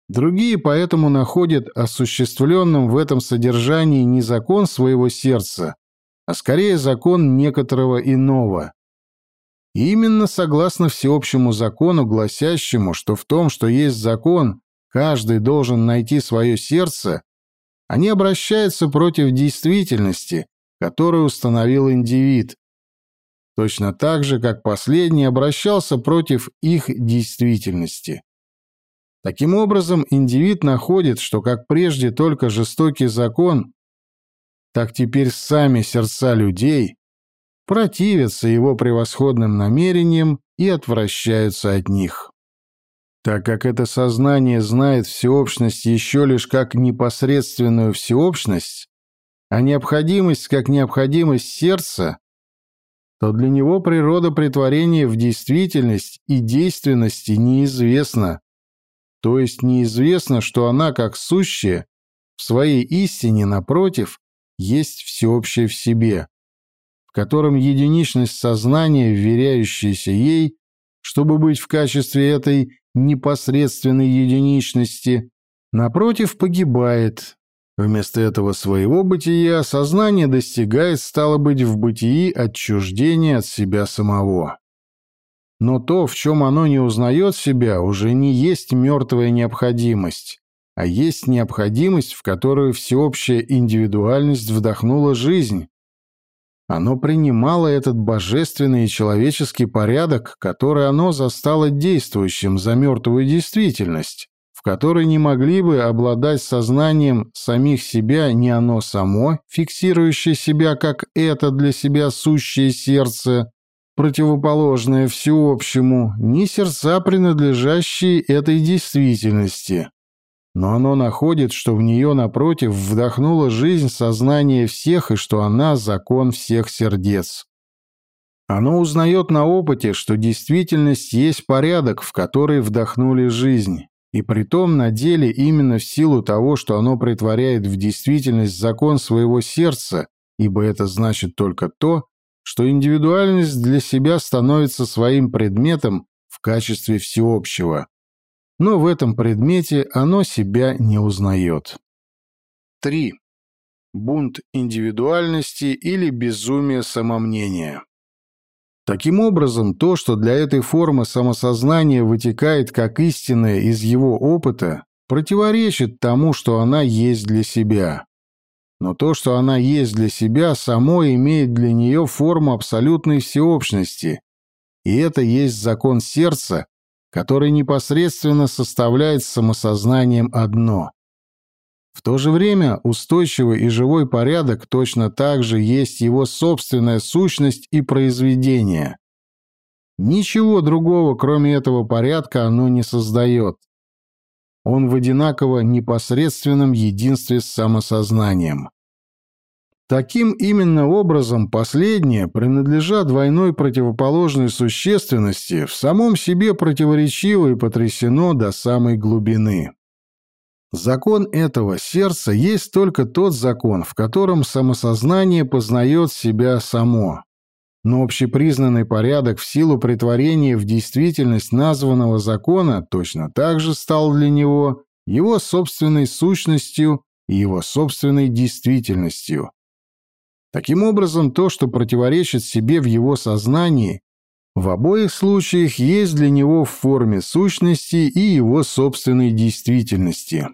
Другие поэтому находят осуществленным в этом содержании не закон своего сердца, а скорее закон некоторого иного. И именно согласно всеобщему закону, гласящему, что в том, что есть закон, каждый должен найти свое сердце, они обращаются против действительности, которую установил индивид, точно так же, как последний обращался против их действительности. Таким образом, индивид находит, что как прежде только жестокий закон так теперь сами сердца людей противятся его превосходным намерениям и отвращаются от них. Так как это сознание знает всеобщность еще лишь как непосредственную всеобщность, а необходимость как необходимость сердца, то для него природа притворения в действительность и действенности неизвестна, то есть неизвестно, что она как сущая в своей истине, напротив, есть всеобщее в себе, в котором единичность сознания, вверяющаяся ей, чтобы быть в качестве этой непосредственной единичности, напротив, погибает. Вместо этого своего бытия сознание достигает, стало быть, в бытии отчуждения от себя самого. Но то, в чем оно не узнает себя, уже не есть мертвая необходимость, а есть необходимость, в которую всеобщая индивидуальность вдохнула жизнь. Оно принимало этот божественный и человеческий порядок, который оно застало действующим за мертвую действительность, в которой не могли бы обладать сознанием самих себя ни оно само, фиксирующее себя как это для себя сущее сердце, противоположное всеобщему, ни сердца, принадлежащие этой действительности. Но оно находит, что в нее, напротив, вдохнула жизнь сознание всех и что она – закон всех сердец. Оно узнает на опыте, что действительность есть порядок, в который вдохнули жизнь, и притом на деле именно в силу того, что оно притворяет в действительность закон своего сердца, ибо это значит только то, что индивидуальность для себя становится своим предметом в качестве всеобщего но в этом предмете оно себя не узнает. 3. Бунт индивидуальности или безумие самомнения. Таким образом, то, что для этой формы самосознания вытекает как истинное из его опыта, противоречит тому, что она есть для себя. Но то, что она есть для себя, само имеет для нее форму абсолютной всеобщности, и это есть закон сердца, который непосредственно составляет с самосознанием одно. В то же время устойчивый и живой порядок точно так же есть его собственная сущность и произведение. Ничего другого, кроме этого порядка, оно не создает. Он в одинаково непосредственном единстве с самосознанием. Таким именно образом последнее, принадлежа двойной противоположной существенности, в самом себе противоречиво и потрясено до самой глубины. Закон этого сердца есть только тот закон, в котором самосознание познает себя само. Но общепризнанный порядок в силу притворения в действительность названного закона точно так же стал для него его собственной сущностью и его собственной действительностью. Таким образом, то, что противоречит себе в его сознании, в обоих случаях есть для него в форме сущности и его собственной действительности.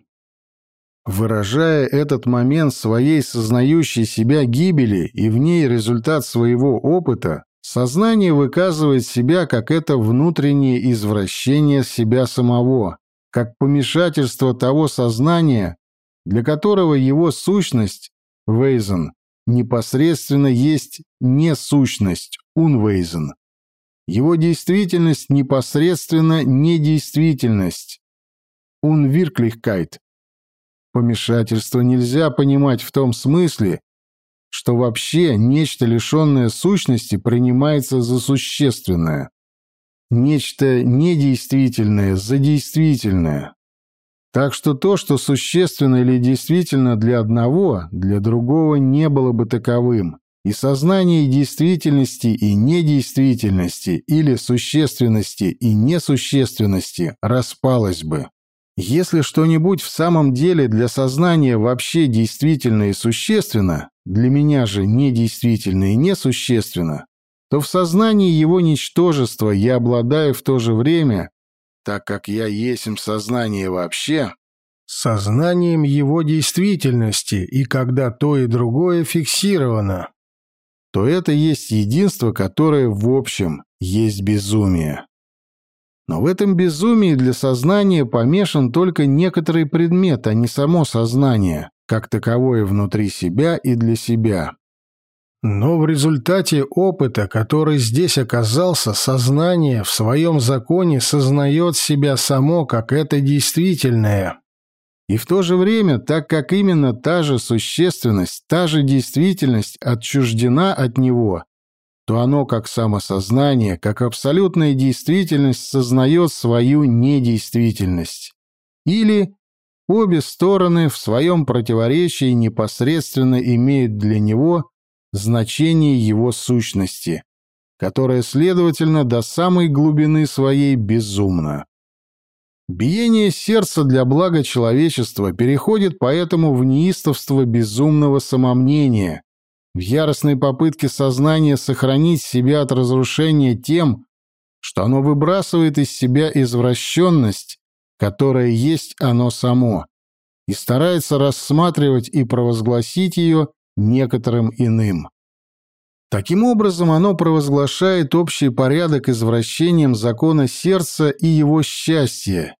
Выражая этот момент своей сознающей себя гибели и в ней результат своего опыта, сознание выказывает себя как это внутреннее извращение себя самого, как помешательство того сознания, для которого его сущность, Вейзен, непосредственно есть не сущность, unwesen. Его действительность непосредственно не действительность, unwirklichkeit. Помешательство нельзя понимать в том смысле, что вообще нечто лишенное сущности принимается за существенное. Нечто недействительное за действительное. Так что то, что существенно или действительно для одного, для другого не было бы таковым. И сознание действительности и недействительности или существенности и несущественности распалось бы. Если что-нибудь в самом деле для сознания вообще действительно и существенно, для меня же недействительно и несущественно, то в сознании его ничтожества я обладаю в то же время так как я есмь сознание вообще, сознанием его действительности, и когда то и другое фиксировано, то это есть единство, которое в общем есть безумие. Но в этом безумии для сознания помешан только некоторый предмет, а не само сознание, как таковое внутри себя и для себя. Но в результате опыта, который здесь оказался, сознание в своем законе сознает себя само, как это действительное. И в то же время, так как именно та же существенность, та же действительность отчуждена от него, то оно, как самосознание, как абсолютная действительность, сознает свою недействительность. Или, обе стороны в своем противоречии непосредственно имеют для него значение его сущности, которое, следовательно, до самой глубины своей безумно. Биение сердца для блага человечества переходит поэтому в неистовство безумного самомнения, в яростной попытке сознания сохранить себя от разрушения тем, что оно выбрасывает из себя извращенность, которая есть оно само, и старается рассматривать и провозгласить ее некоторым иным. Таким образом, оно провозглашает общий порядок извращением закона сердца и его счастья,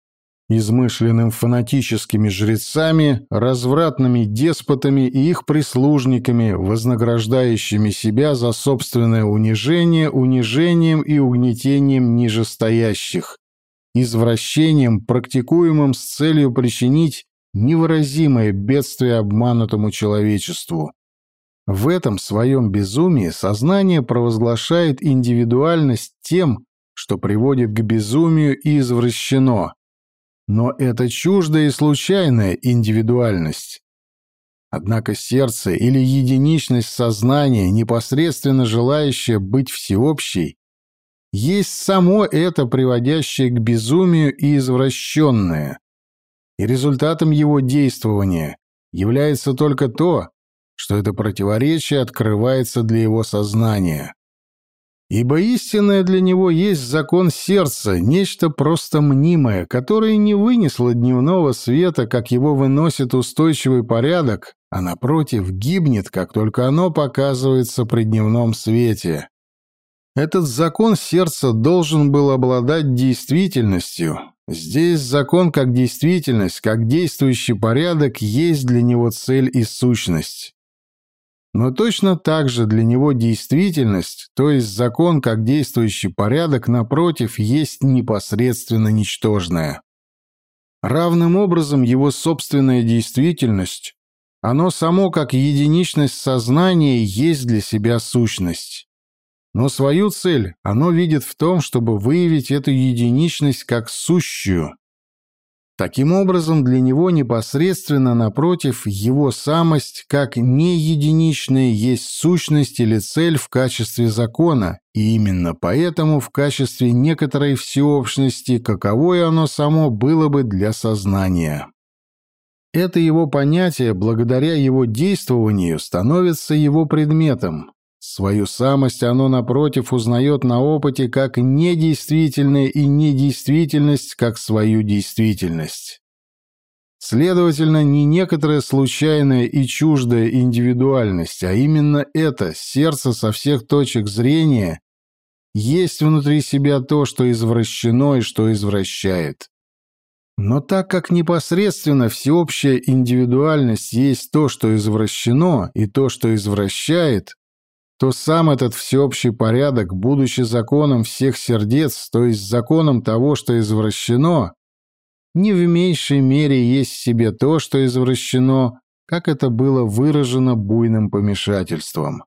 измышленным фанатическими жрецами, развратными деспотами и их прислужниками, вознаграждающими себя за собственное унижение унижением и угнетением нижестоящих, извращением, практикуемым с целью причинить невыразимое бедствие обманутому человечеству. В этом своем безумии сознание провозглашает индивидуальность тем, что приводит к безумию и извращено. Но это чуждая и случайная индивидуальность. Однако сердце или единичность сознания, непосредственно желающее быть всеобщей, есть само это приводящее к безумию и извращенное. И результатом его действования является только то, что это противоречие открывается для его сознания. Ибо истинное для него есть закон сердца, нечто просто мнимое, которое не вынесло дневного света, как его выносит устойчивый порядок, а напротив гибнет, как только оно показывается при дневном свете. Этот закон сердца должен был обладать действительностью. Здесь закон как действительность, как действующий порядок есть для него цель и сущность. Но точно так же для него действительность, то есть закон как действующий порядок, напротив, есть непосредственно ничтожное. Равным образом его собственная действительность, оно само как единичность сознания есть для себя сущность. Но свою цель оно видит в том, чтобы выявить эту единичность как сущую, Таким образом, для него непосредственно напротив его самость как не единичная есть сущность или цель в качестве закона, и именно поэтому в качестве некоторой всеобщности, каковое оно само было бы для сознания. Это его понятие, благодаря его действованию, становится его предметом, Свою самость оно, напротив, узнает на опыте как недействительное и недействительность как свою действительность. Следовательно, не некоторая случайная и чуждая индивидуальность, а именно это, сердце со всех точек зрения, есть внутри себя то, что извращено и что извращает. Но так как непосредственно всеобщая индивидуальность есть то, что извращено, и то, что извращает, то сам этот всеобщий порядок, будучи законом всех сердец, то есть законом того, что извращено, не в меньшей мере есть в себе то, что извращено, как это было выражено буйным помешательством.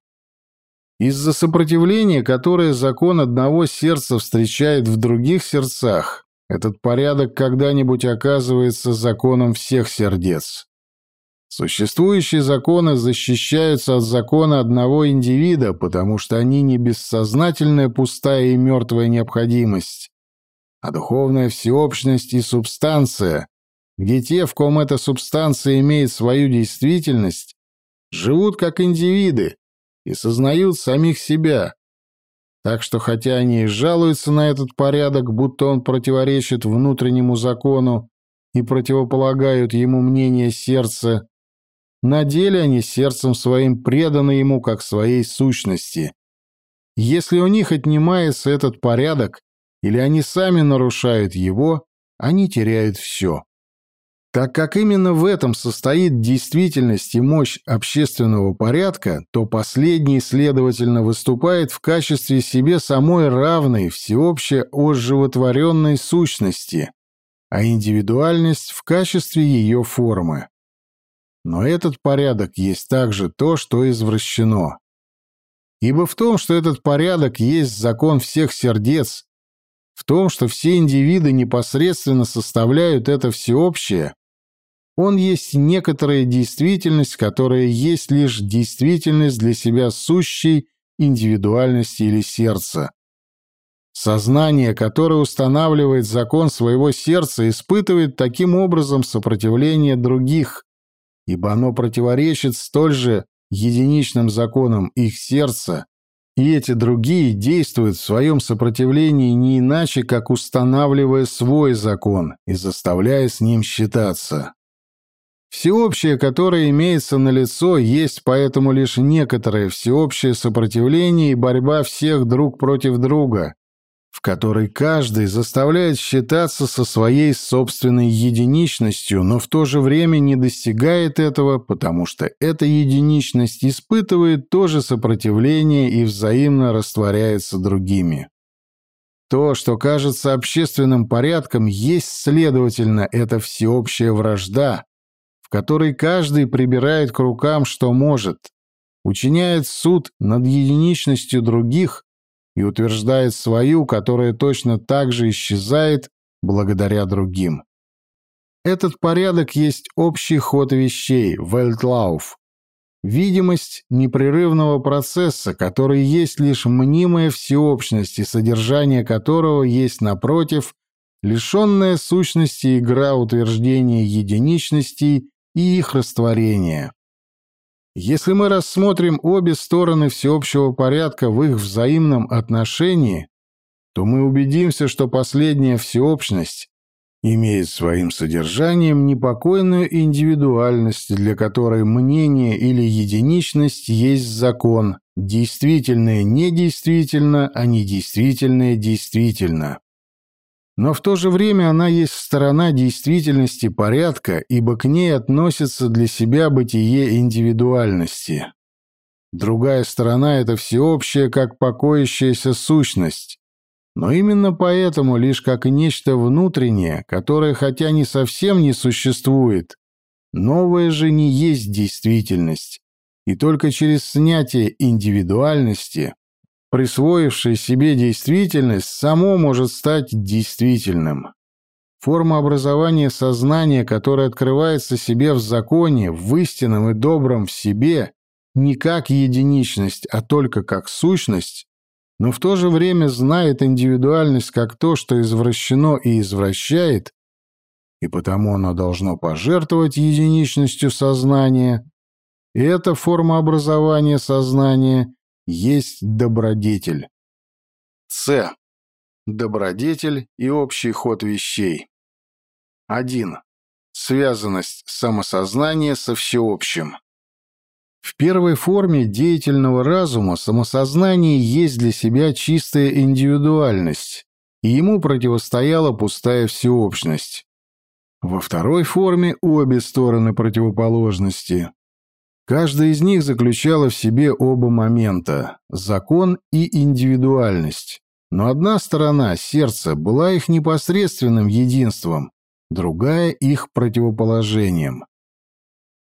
Из-за сопротивления, которое закон одного сердца встречает в других сердцах, этот порядок когда-нибудь оказывается законом всех сердец. Существующие законы защищаются от закона одного индивида, потому что они не бессознательная пустая и мертвая необходимость, а духовная всеобщность и субстанция, где те, в ком эта субстанция имеет свою действительность, живут как индивиды и сознают самих себя. Так что хотя они и жалуются на этот порядок, будто он противоречит внутреннему закону и противополагают ему мнение сердца, на деле они сердцем своим преданы ему как своей сущности. Если у них отнимается этот порядок, или они сами нарушают его, они теряют все. Так как именно в этом состоит действительность и мощь общественного порядка, то последний, следовательно, выступает в качестве себе самой равной всеобще оживотворенной сущности, а индивидуальность в качестве ее формы. Но этот порядок есть также то, что извращено. Ибо в том, что этот порядок есть закон всех сердец, в том, что все индивиды непосредственно составляют это всеобщее, Он есть некоторая действительность, которая есть лишь действительность для себя сущей индивидуальности или сердца. Сознание, которое устанавливает закон своего сердца, испытывает таким образом сопротивление других, ибо оно противоречит столь же единичным законам их сердца, и эти другие действуют в своем сопротивлении не иначе, как устанавливая свой закон и заставляя с ним считаться. Всеобщее, которое имеется на лицо, есть поэтому лишь некоторое всеобщее сопротивление и борьба всех друг против друга, в которой каждый заставляет считаться со своей собственной единичностью, но в то же время не достигает этого, потому что эта единичность испытывает то же сопротивление и взаимно растворяется другими. То, что кажется общественным порядком, есть, следовательно, это всеобщая вражда, в которой каждый прибирает к рукам, что может, учиняет суд над единичностью других и утверждает свою, которая точно так же исчезает благодаря другим. Этот порядок есть общий ход вещей, Weltlauf, видимость непрерывного процесса, который есть лишь мнимая всеобщность и содержание которого есть, напротив, лишенная сущности игра утверждения единичностей и их растворения. Если мы рассмотрим обе стороны всеобщего порядка в их взаимном отношении, то мы убедимся, что последняя всеобщность имеет своим содержанием непокойную индивидуальность, для которой мнение или единичность есть закон, действительное недействительно, а недействительное действительно но в то же время она есть сторона действительности порядка, ибо к ней относится для себя бытие индивидуальности. Другая сторона — это всеобщая, как покоящаяся сущность. Но именно поэтому лишь как нечто внутреннее, которое хотя не совсем не существует, новое же не есть действительность, и только через снятие индивидуальности присвоившее себе действительность, само может стать действительным. Форма образования сознания, которая открывается себе в законе, в истинном и добром в себе, не как единичность, а только как сущность, но в то же время знает индивидуальность как то, что извращено и извращает, и потому оно должно пожертвовать единичностью сознания, и эта форма образования сознания есть добродетель. С. Добродетель и общий ход вещей. 1. Связанность самосознания со всеобщим. В первой форме деятельного разума самосознание есть для себя чистая индивидуальность, и ему противостояла пустая всеобщность. Во второй форме обе стороны противоположности Каждая из них заключала в себе оба момента – закон и индивидуальность. Но одна сторона, сердце, была их непосредственным единством, другая – их противоположением.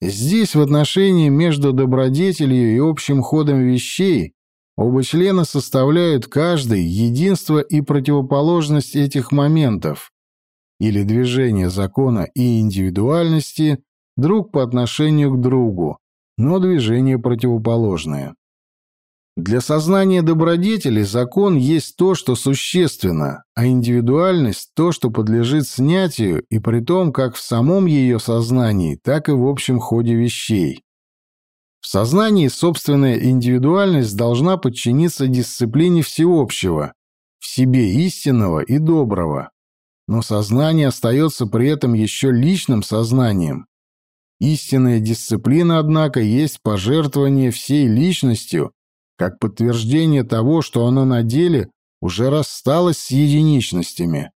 Здесь, в отношении между добродетелью и общим ходом вещей, оба члена составляют каждый единство и противоположность этих моментов, или движение закона и индивидуальности друг по отношению к другу, но движение противоположное. Для сознания добродетели закон есть то, что существенно, а индивидуальность – то, что подлежит снятию, и при том как в самом ее сознании, так и в общем ходе вещей. В сознании собственная индивидуальность должна подчиниться дисциплине всеобщего, в себе истинного и доброго. Но сознание остается при этом еще личным сознанием, Истинная дисциплина, однако, есть пожертвование всей личностью, как подтверждение того, что оно на деле уже рассталось с единичностями.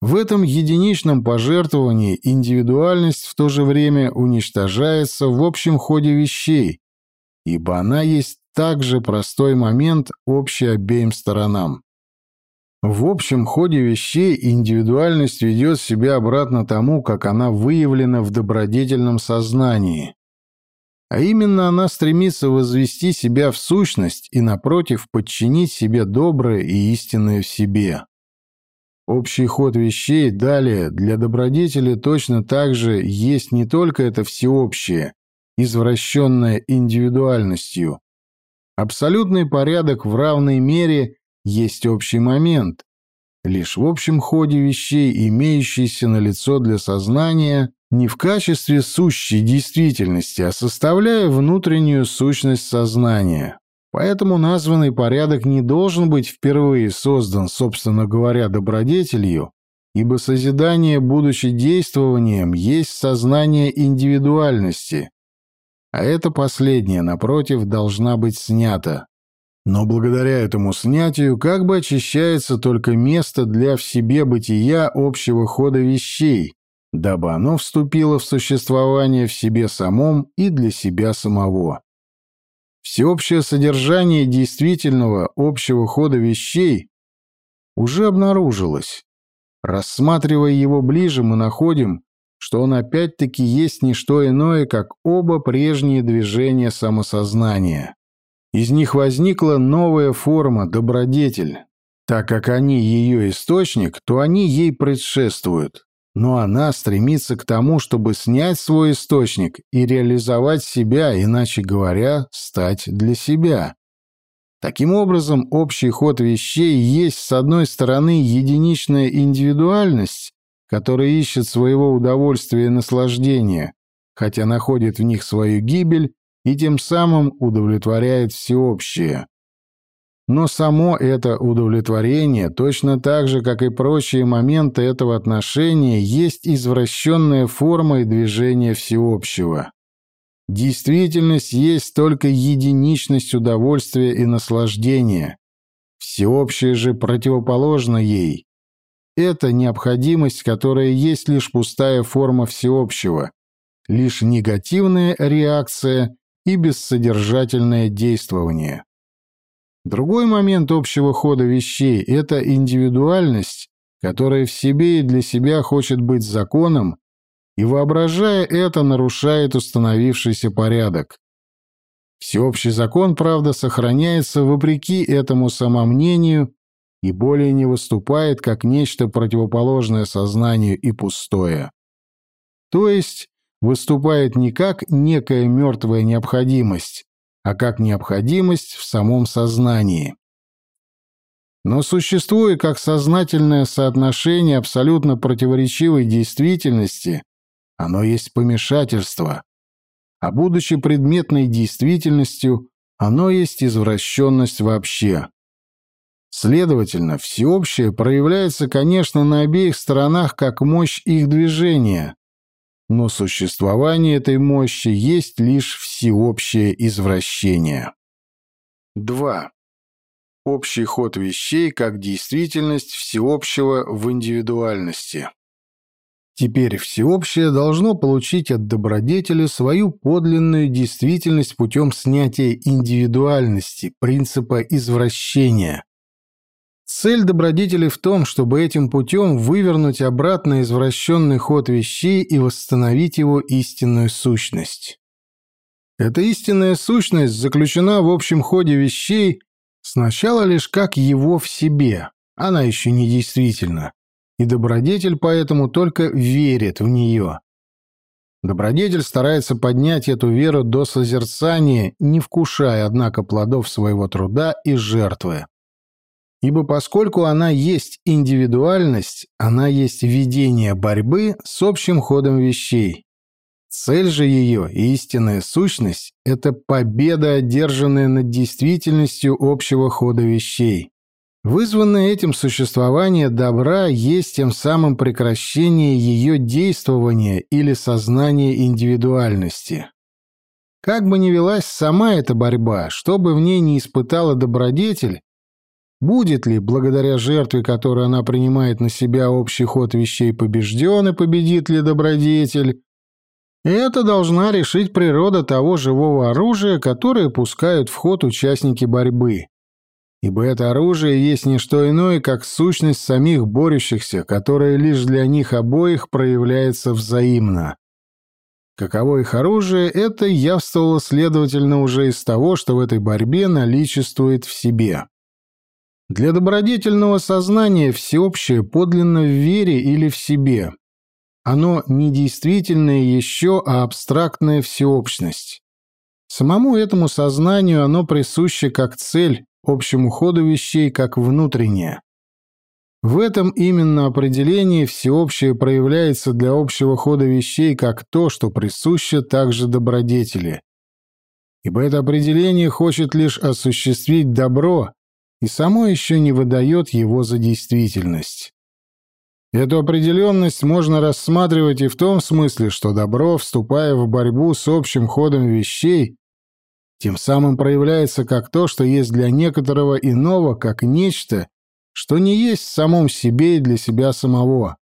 В этом единичном пожертвовании индивидуальность в то же время уничтожается в общем ходе вещей, ибо она есть также простой момент, общий обеим сторонам. В общем ходе вещей индивидуальность ведет себя обратно тому, как она выявлена в добродетельном сознании. А именно она стремится возвести себя в сущность и, напротив, подчинить себе доброе и истинное в себе. Общий ход вещей далее для добродетели точно так же есть не только это всеобщее, извращенное индивидуальностью. Абсолютный порядок в равной мере есть общий момент, лишь в общем ходе вещей, имеющийся на лицо для сознания не в качестве сущей действительности, а составляя внутреннюю сущность сознания. Поэтому названный порядок не должен быть впервые создан, собственно говоря, добродетелью, ибо созидание, будучи действованием, есть сознание индивидуальности, а это последнее, напротив, должна быть снято. Но благодаря этому снятию как бы очищается только место для в себе бытия общего хода вещей, дабы оно вступило в существование в себе самом и для себя самого. Всеобщее содержание действительного общего хода вещей уже обнаружилось. Рассматривая его ближе, мы находим, что он опять-таки есть не что иное, как оба прежние движения самосознания. Из них возникла новая форма – добродетель. Так как они ее источник, то они ей предшествуют но она стремится к тому, чтобы снять свой источник и реализовать себя, иначе говоря, стать для себя. Таким образом, общий ход вещей есть, с одной стороны, единичная индивидуальность, которая ищет своего удовольствия и наслаждения, хотя находит в них свою гибель и тем самым удовлетворяет всеобщее. Но само это удовлетворение, точно так же, как и прочие моменты этого отношения, есть извращенная форма и движение всеобщего. Действительность есть только единичность удовольствия и наслаждения. Всеобщее же противоположно ей. Это необходимость, которая есть лишь пустая форма всеобщего, лишь негативная реакция и бессодержательное действование. Другой момент общего хода вещей – это индивидуальность, которая в себе и для себя хочет быть законом, и, воображая это, нарушает установившийся порядок. Всеобщий закон, правда, сохраняется вопреки этому самомнению и более не выступает как нечто противоположное сознанию и пустое. То есть выступает не как некая мертвая необходимость, а как необходимость в самом сознании. Но существуя как сознательное соотношение абсолютно противоречивой действительности, оно есть помешательство, а будучи предметной действительностью, оно есть извращенность вообще. Следовательно, всеобщее проявляется, конечно, на обеих сторонах как мощь их движения, но существование этой мощи есть лишь всеобщее извращение. 2. Общий ход вещей как действительность всеобщего в индивидуальности. Теперь всеобщее должно получить от добродетеля свою подлинную действительность путем снятия индивидуальности, принципа извращения, Цель добродетели в том, чтобы этим путем вывернуть обратно извращенный ход вещей и восстановить его истинную сущность. Эта истинная сущность заключена в общем ходе вещей сначала лишь как его в себе, она еще не действительна, и добродетель поэтому только верит в нее. Добродетель старается поднять эту веру до созерцания, не вкушая, однако, плодов своего труда и жертвы. Ибо поскольку она есть индивидуальность, она есть ведение борьбы с общим ходом вещей. Цель же ее и истинная сущность – это победа, одержанная над действительностью общего хода вещей. Вызванное этим существование добра есть тем самым прекращение ее действования или сознания индивидуальности. Как бы ни велась сама эта борьба, что бы в ней не испытала добродетель, Будет ли, благодаря жертве, которую она принимает на себя, общий ход вещей побежден и победит ли добродетель? Это должна решить природа того живого оружия, которое пускают в ход участники борьбы. Ибо это оружие есть не что иное, как сущность самих борющихся, которая лишь для них обоих проявляется взаимно. Каково их оружие, это явствовало, следовательно, уже из того, что в этой борьбе наличествует в себе. Для добродетельного сознания всеобщее подлинно в вере или в себе. Оно не действительное еще, а абстрактная всеобщность. Самому этому сознанию оно присуще как цель, общему ходу вещей как внутреннее. В этом именно определении всеобщее проявляется для общего хода вещей как то, что присуще также добродетели. Ибо это определение хочет лишь осуществить добро и само еще не выдает его за действительность. Эту определенность можно рассматривать и в том смысле, что добро, вступая в борьбу с общим ходом вещей, тем самым проявляется как то, что есть для некоторого иного, как нечто, что не есть в самом себе и для себя самого,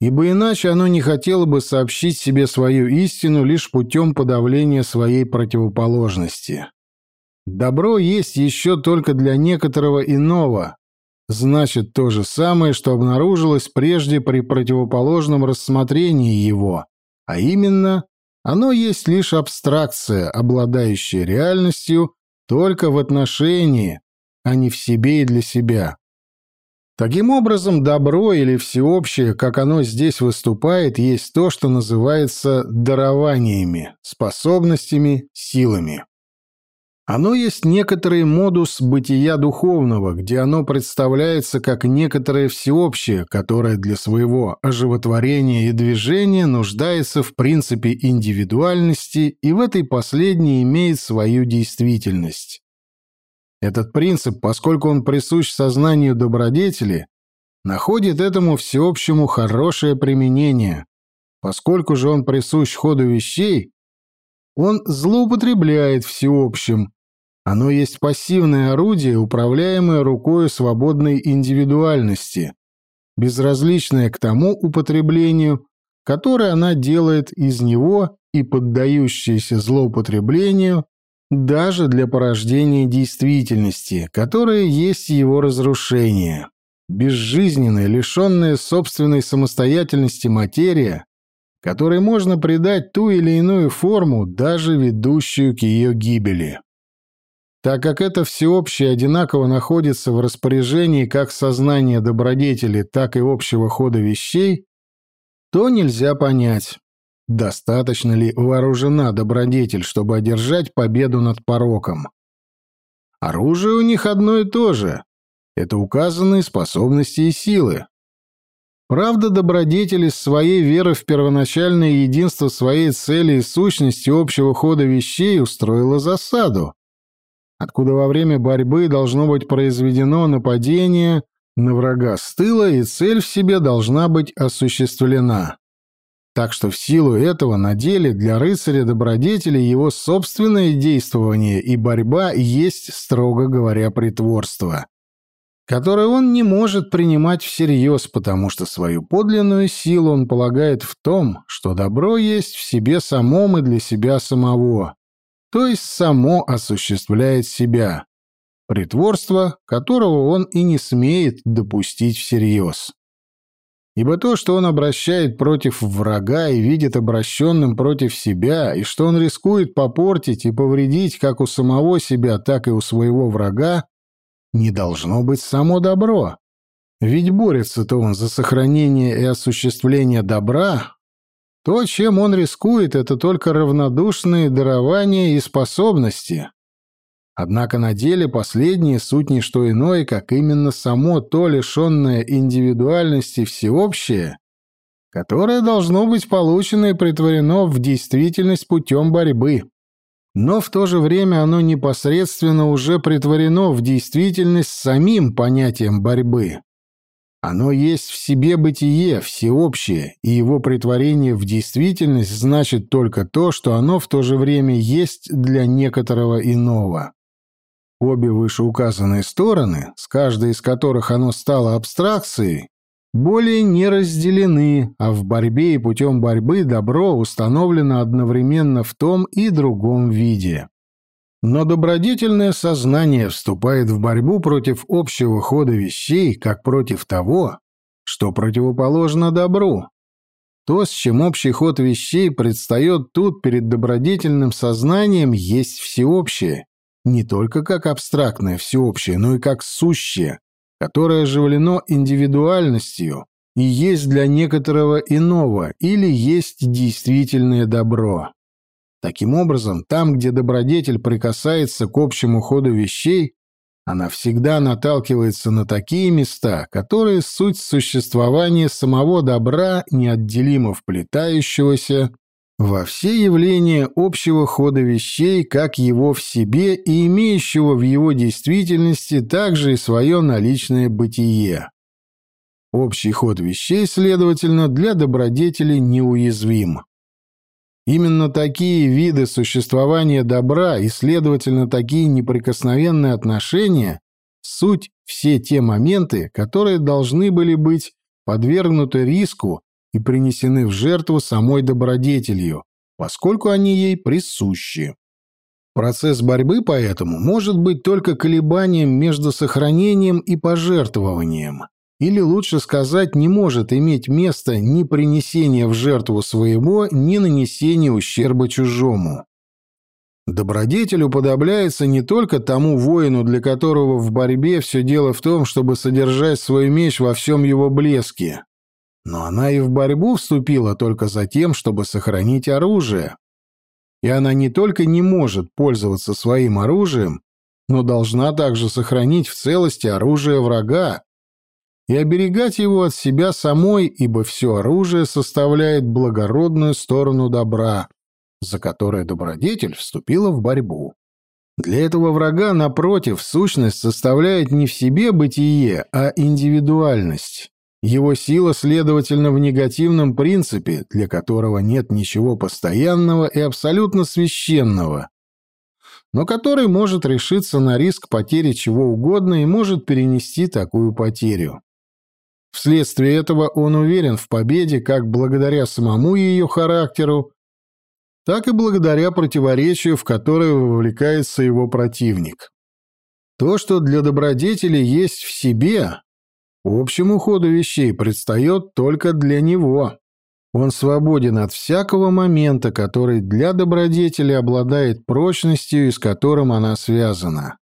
ибо иначе оно не хотело бы сообщить себе свою истину лишь путем подавления своей противоположности. Добро есть еще только для некоторого иного, значит то же самое, что обнаружилось прежде при противоположном рассмотрении его, а именно, оно есть лишь абстракция, обладающая реальностью только в отношении, а не в себе и для себя. Таким образом, добро или всеобщее, как оно здесь выступает, есть то, что называется дарованиями, способностями, силами. Оно есть некоторый модус бытия духовного, где оно представляется как некоторое всеобщее, которое для своего оживотворения и движения нуждается в принципе индивидуальности и в этой последней имеет свою действительность. Этот принцип, поскольку он присущ сознанию добродетели, находит этому всеобщему хорошее применение. Поскольку же он присущ ходу вещей, он злоупотребляет всеобщим. Оно есть пассивное орудие, управляемое рукой свободной индивидуальности, безразличное к тому употреблению, которое она делает из него и поддающееся злоупотреблению даже для порождения действительности, которая есть его разрушение. Безжизненная, лишенная собственной самостоятельности материя, которой можно придать ту или иную форму, даже ведущую к ее гибели. Так как это всеобщее одинаково находится в распоряжении как сознания добродетели, так и общего хода вещей, то нельзя понять, Достаточно ли вооружена добродетель, чтобы одержать победу над пороком? Оружие у них одно и то же. Это указанные способности и силы. Правда, добродетель из своей веры в первоначальное единство своей цели и сущности общего хода вещей устроила засаду, откуда во время борьбы должно быть произведено нападение на врага с тыла, и цель в себе должна быть осуществлена. Так что в силу этого на деле для рыцаря-добродетеля его собственное действование и борьба есть, строго говоря, притворство, которое он не может принимать всерьез, потому что свою подлинную силу он полагает в том, что добро есть в себе самом и для себя самого, то есть само осуществляет себя, притворство, которого он и не смеет допустить всерьез. Ибо то, что он обращает против врага и видит обращенным против себя, и что он рискует попортить и повредить как у самого себя, так и у своего врага, не должно быть само добро. Ведь борется-то он за сохранение и осуществление добра. То, чем он рискует, это только равнодушные дарования и способности. Однако на деле последнее суть не что иное, как именно само то лишенное индивидуальности всеобщее, которое должно быть получено и притворено в действительность путем борьбы. Но в то же время оно непосредственно уже притворено в действительность самим понятием борьбы. Оно есть в себе бытие, всеобщее, и его притворение в действительность значит только то, что оно в то же время есть для некоторого иного. Обе вышеуказанные стороны, с каждой из которых оно стало абстракцией, более не разделены, а в борьбе и путем борьбы добро установлено одновременно в том и другом виде. Но добродетельное сознание вступает в борьбу против общего хода вещей, как против того, что противоположно добру. То, с чем общий ход вещей предстает тут перед добродетельным сознанием, есть всеобщее, не только как абстрактное всеобщее, но и как сущее, которое оживлено индивидуальностью и есть для некоторого иного или есть действительное добро. Таким образом, там, где добродетель прикасается к общему ходу вещей, она всегда наталкивается на такие места, которые суть существования самого добра неотделимо вплетающегося во все явления общего хода вещей, как его в себе и имеющего в его действительности также и свое наличное бытие. Общий ход вещей, следовательно, для добродетели неуязвим. Именно такие виды существования добра и, следовательно, такие неприкосновенные отношения – суть все те моменты, которые должны были быть подвергнуты риску и принесены в жертву самой добродетелью, поскольку они ей присущи. Процесс борьбы поэтому может быть только колебанием между сохранением и пожертвованием или лучше сказать, не может иметь места ни принесения в жертву своего, ни нанесения ущерба чужому. Добродетель уподобляется не только тому воину, для которого в борьбе все дело в том, чтобы содержать свой меч во всем его блеске, но она и в борьбу вступила только за тем, чтобы сохранить оружие. И она не только не может пользоваться своим оружием, но должна также сохранить в целости оружие врага, и оберегать его от себя самой, ибо все оружие составляет благородную сторону добра, за которое добродетель вступила в борьбу. Для этого врага, напротив, сущность составляет не в себе бытие, а индивидуальность. Его сила, следовательно, в негативном принципе, для которого нет ничего постоянного и абсолютно священного, но который может решиться на риск потери чего угодно и может перенести такую потерю. Вследствие этого он уверен в победе как благодаря самому ее характеру, так и благодаря противоречию, в которое вовлекается его противник. То, что для добродетели есть в себе, общему ходу вещей предстает только для него. Он свободен от всякого момента, который для добродетели обладает прочностью с которым она связана.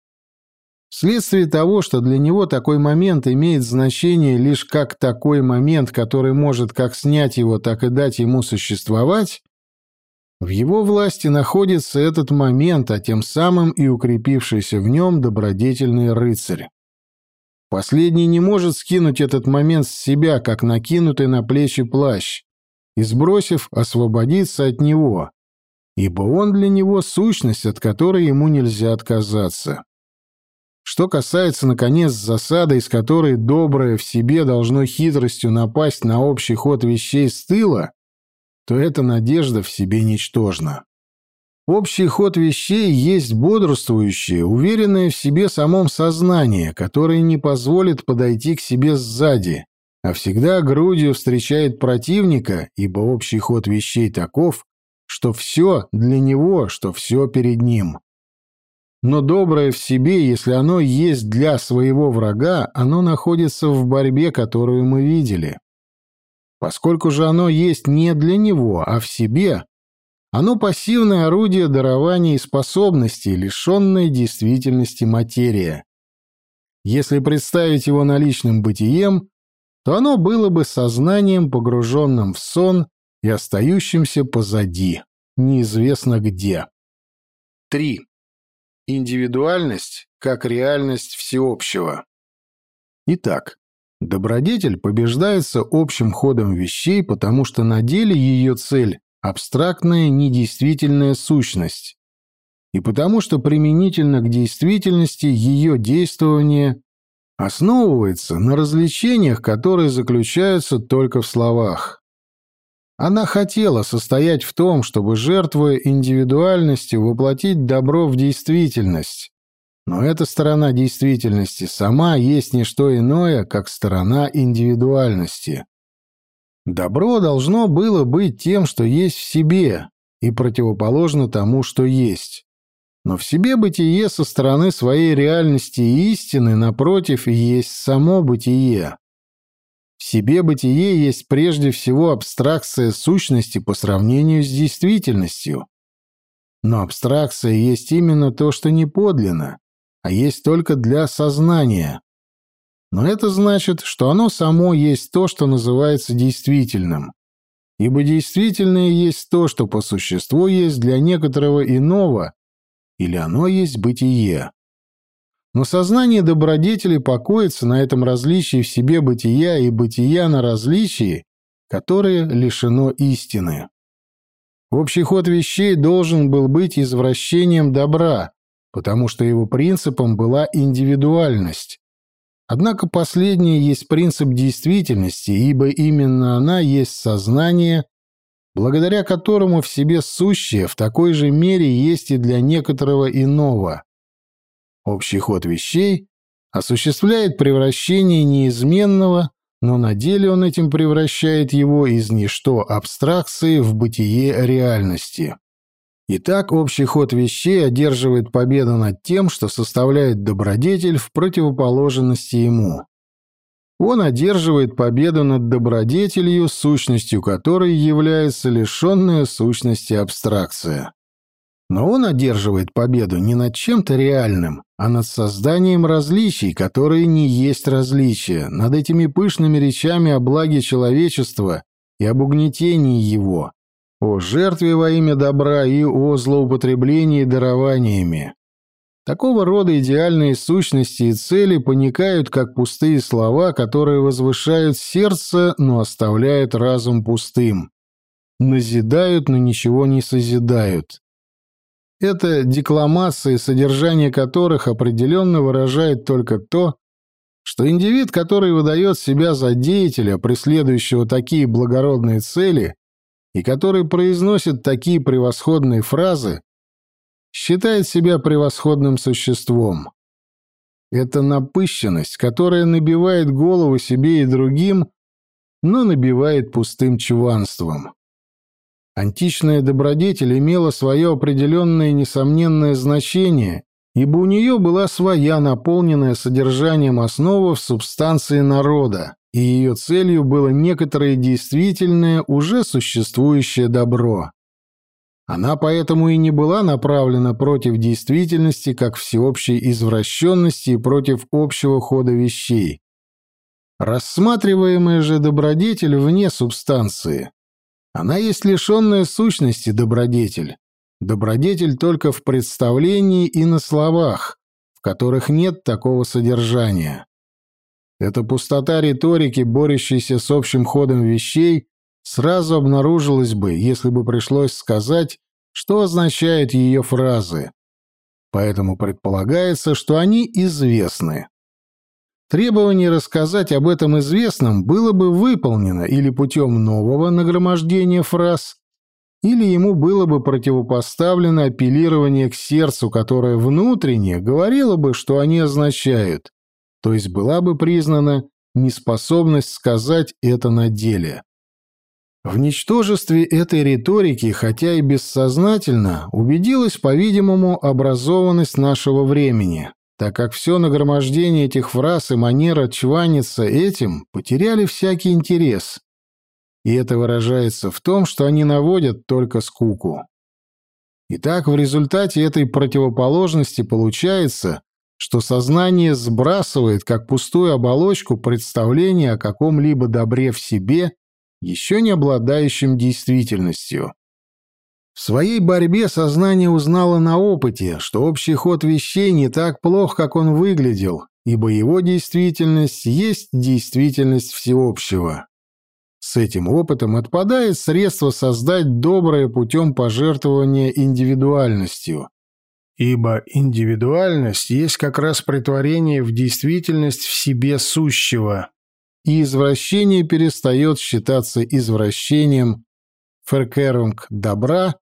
Вследствие того, что для него такой момент имеет значение лишь как такой момент, который может как снять его, так и дать ему существовать, в его власти находится этот момент, а тем самым и укрепившийся в нем добродетельный рыцарь. Последний не может скинуть этот момент с себя, как накинутый на плечи плащ, и, сбросив, освободиться от него, ибо он для него сущность, от которой ему нельзя отказаться. Что касается, наконец, засады, из которой доброе в себе должно хитростью напасть на общий ход вещей с тыла, то эта надежда в себе ничтожна. Общий ход вещей есть бодрствующее, уверенное в себе самом сознание, которое не позволит подойти к себе сзади, а всегда грудью встречает противника, ибо общий ход вещей таков, что все для него, что все перед ним. Но доброе в себе, если оно есть для своего врага, оно находится в борьбе, которую мы видели. Поскольку же оно есть не для него, а в себе, оно пассивное орудие дарования и способностей, лишенное действительности материя. Если представить его наличным бытием, то оно было бы сознанием, погруженным в сон и остающимся позади, неизвестно где. 3. Индивидуальность как реальность всеобщего. Итак, добродетель побеждается общим ходом вещей, потому что на деле ее цель – абстрактная недействительная сущность, и потому что применительно к действительности ее действование основывается на развлечениях, которые заключаются только в словах. Она хотела состоять в том, чтобы, жертвуя индивидуальностью, воплотить добро в действительность. Но эта сторона действительности сама есть не что иное, как сторона индивидуальности. Добро должно было быть тем, что есть в себе, и противоположно тому, что есть. Но в себе бытие со стороны своей реальности и истины, напротив, есть само бытие. В себе бытие есть прежде всего абстракция сущности по сравнению с действительностью. Но абстракция есть именно то, что не подлинно, а есть только для сознания. Но это значит, что оно само есть то, что называется действительным. Ибо действительное есть то, что по существу есть для некоторого иного, или оно есть бытие. Но сознание добродетели покоится на этом различии в себе бытия и бытия на различии, которое лишено истины. Общий ход вещей должен был быть извращением добра, потому что его принципом была индивидуальность. Однако последнее есть принцип действительности, ибо именно она есть сознание, благодаря которому в себе сущее в такой же мере есть и для некоторого иного. Общий ход вещей осуществляет превращение неизменного, но на деле он этим превращает его из ничто абстракции в бытие реальности. Итак, общий ход вещей одерживает победу над тем, что составляет добродетель в противоположности ему. Он одерживает победу над добродетелью, сущностью которой является лишенная сущности абстракция. Но он одерживает победу не над чем-то реальным, а над созданием различий, которые не есть различия, над этими пышными речами о благе человечества и об угнетении его, о жертве во имя добра и о злоупотреблении дарованиями. Такого рода идеальные сущности и цели поникают, как пустые слова, которые возвышают сердце, но оставляют разум пустым. Назидают, но ничего не созидают. Это декламации, содержание которых определенно выражает только то, что индивид, который выдает себя за деятеля, преследующего такие благородные цели, и который произносит такие превосходные фразы, считает себя превосходным существом. Это напыщенность, которая набивает голову себе и другим, но набивает пустым чуванством. Античная добродетель имела свое определенное несомненное значение, ибо у нее была своя наполненная содержанием основа в субстанции народа, и ее целью было некоторое действительное, уже существующее добро. Она поэтому и не была направлена против действительности как всеобщей извращенности и против общего хода вещей. Рассматриваемая же добродетель вне субстанции. Она есть лишенная сущности добродетель. Добродетель только в представлении и на словах, в которых нет такого содержания. Эта пустота риторики, борющейся с общим ходом вещей, сразу обнаружилась бы, если бы пришлось сказать, что означают ее фразы. Поэтому предполагается, что они известны. Требование рассказать об этом известном было бы выполнено или путем нового нагромождения фраз, или ему было бы противопоставлено апеллирование к сердцу, которое внутренне говорило бы, что они означают, то есть была бы признана неспособность сказать это на деле. В ничтожестве этой риторики, хотя и бессознательно, убедилась, по-видимому, образованность нашего времени, так как все нагромождение этих фраз и манера чваниться этим потеряли всякий интерес. И это выражается в том, что они наводят только скуку. Итак, в результате этой противоположности получается, что сознание сбрасывает как пустую оболочку представление о каком-либо добре в себе, еще не обладающем действительностью. В своей борьбе сознание узнало на опыте, что общий ход вещей не так плох, как он выглядел, ибо его действительность есть действительность всеобщего. С этим опытом отпадает средство создать доброе путем пожертвования индивидуальностью, Ибо индивидуальность есть как раз притворение в действительность в себе сущего. И извращение перестает считаться извращением феркерунг добра,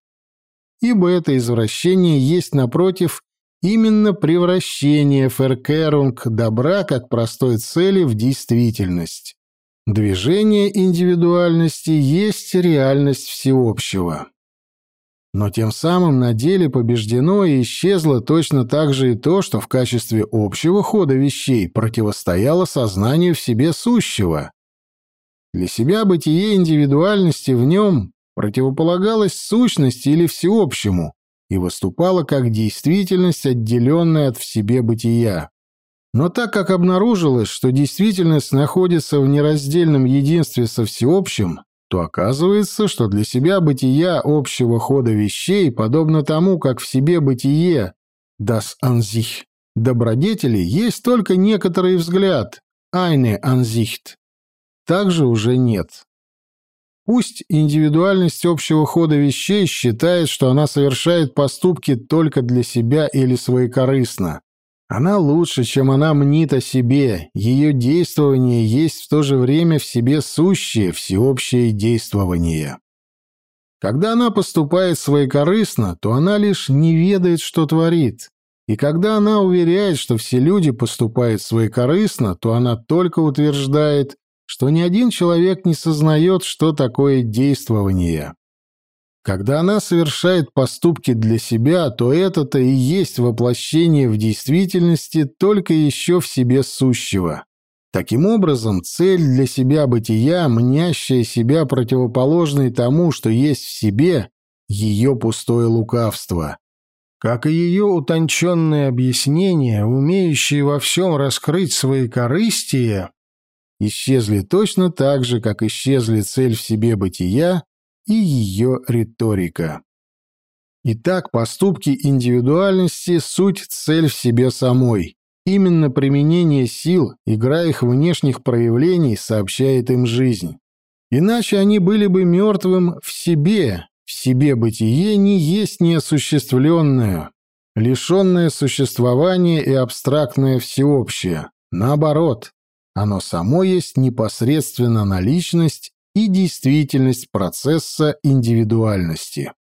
ибо это извращение есть, напротив, именно превращение феркерунг добра как простой цели в действительность. Движение индивидуальности есть реальность всеобщего. Но тем самым на деле побеждено и исчезло точно так же и то, что в качестве общего хода вещей противостояло сознанию в себе сущего. Для себя бытие индивидуальности в нем противополагалось сущности или всеобщему и выступало как действительность, отделенная от в себе бытия. Но так как обнаружилось, что действительность находится в нераздельном единстве со всеобщим, то оказывается, что для себя бытия общего хода вещей подобно тому, как в себе бытие das Ansicht добродетели есть только некоторый взгляд, eine Ansicht, также уже нет. Пусть индивидуальность общего хода вещей считает, что она совершает поступки только для себя или своекорыстно, она лучше, чем она мнит о себе. Ее действование есть в то же время в себе сущее, всеобщее действование. Когда она поступает своекорыстно, то она лишь не ведает, что творит. И когда она уверяет, что все люди поступают своекорыстно, то она только утверждает, что ни один человек не сознает, что такое действование. Когда она совершает поступки для себя, то это-то и есть воплощение в действительности только еще в себе сущего. Таким образом, цель для себя бытия, мнящая себя противоположной тому, что есть в себе, ее пустое лукавство. Как и ее утонченные объяснения, умеющие во всем раскрыть свои корыстия, исчезли точно так же, как исчезли цель в себе бытия и ее риторика. Итак, поступки индивидуальности – суть цель в себе самой. Именно применение сил, игра их внешних проявлений, сообщает им жизнь. Иначе они были бы мертвым в себе, в себе бытие не есть неосуществленное, лишенное существования и абстрактное всеобщее. Наоборот, оно само есть непосредственно наличность и действительность процесса индивидуальности.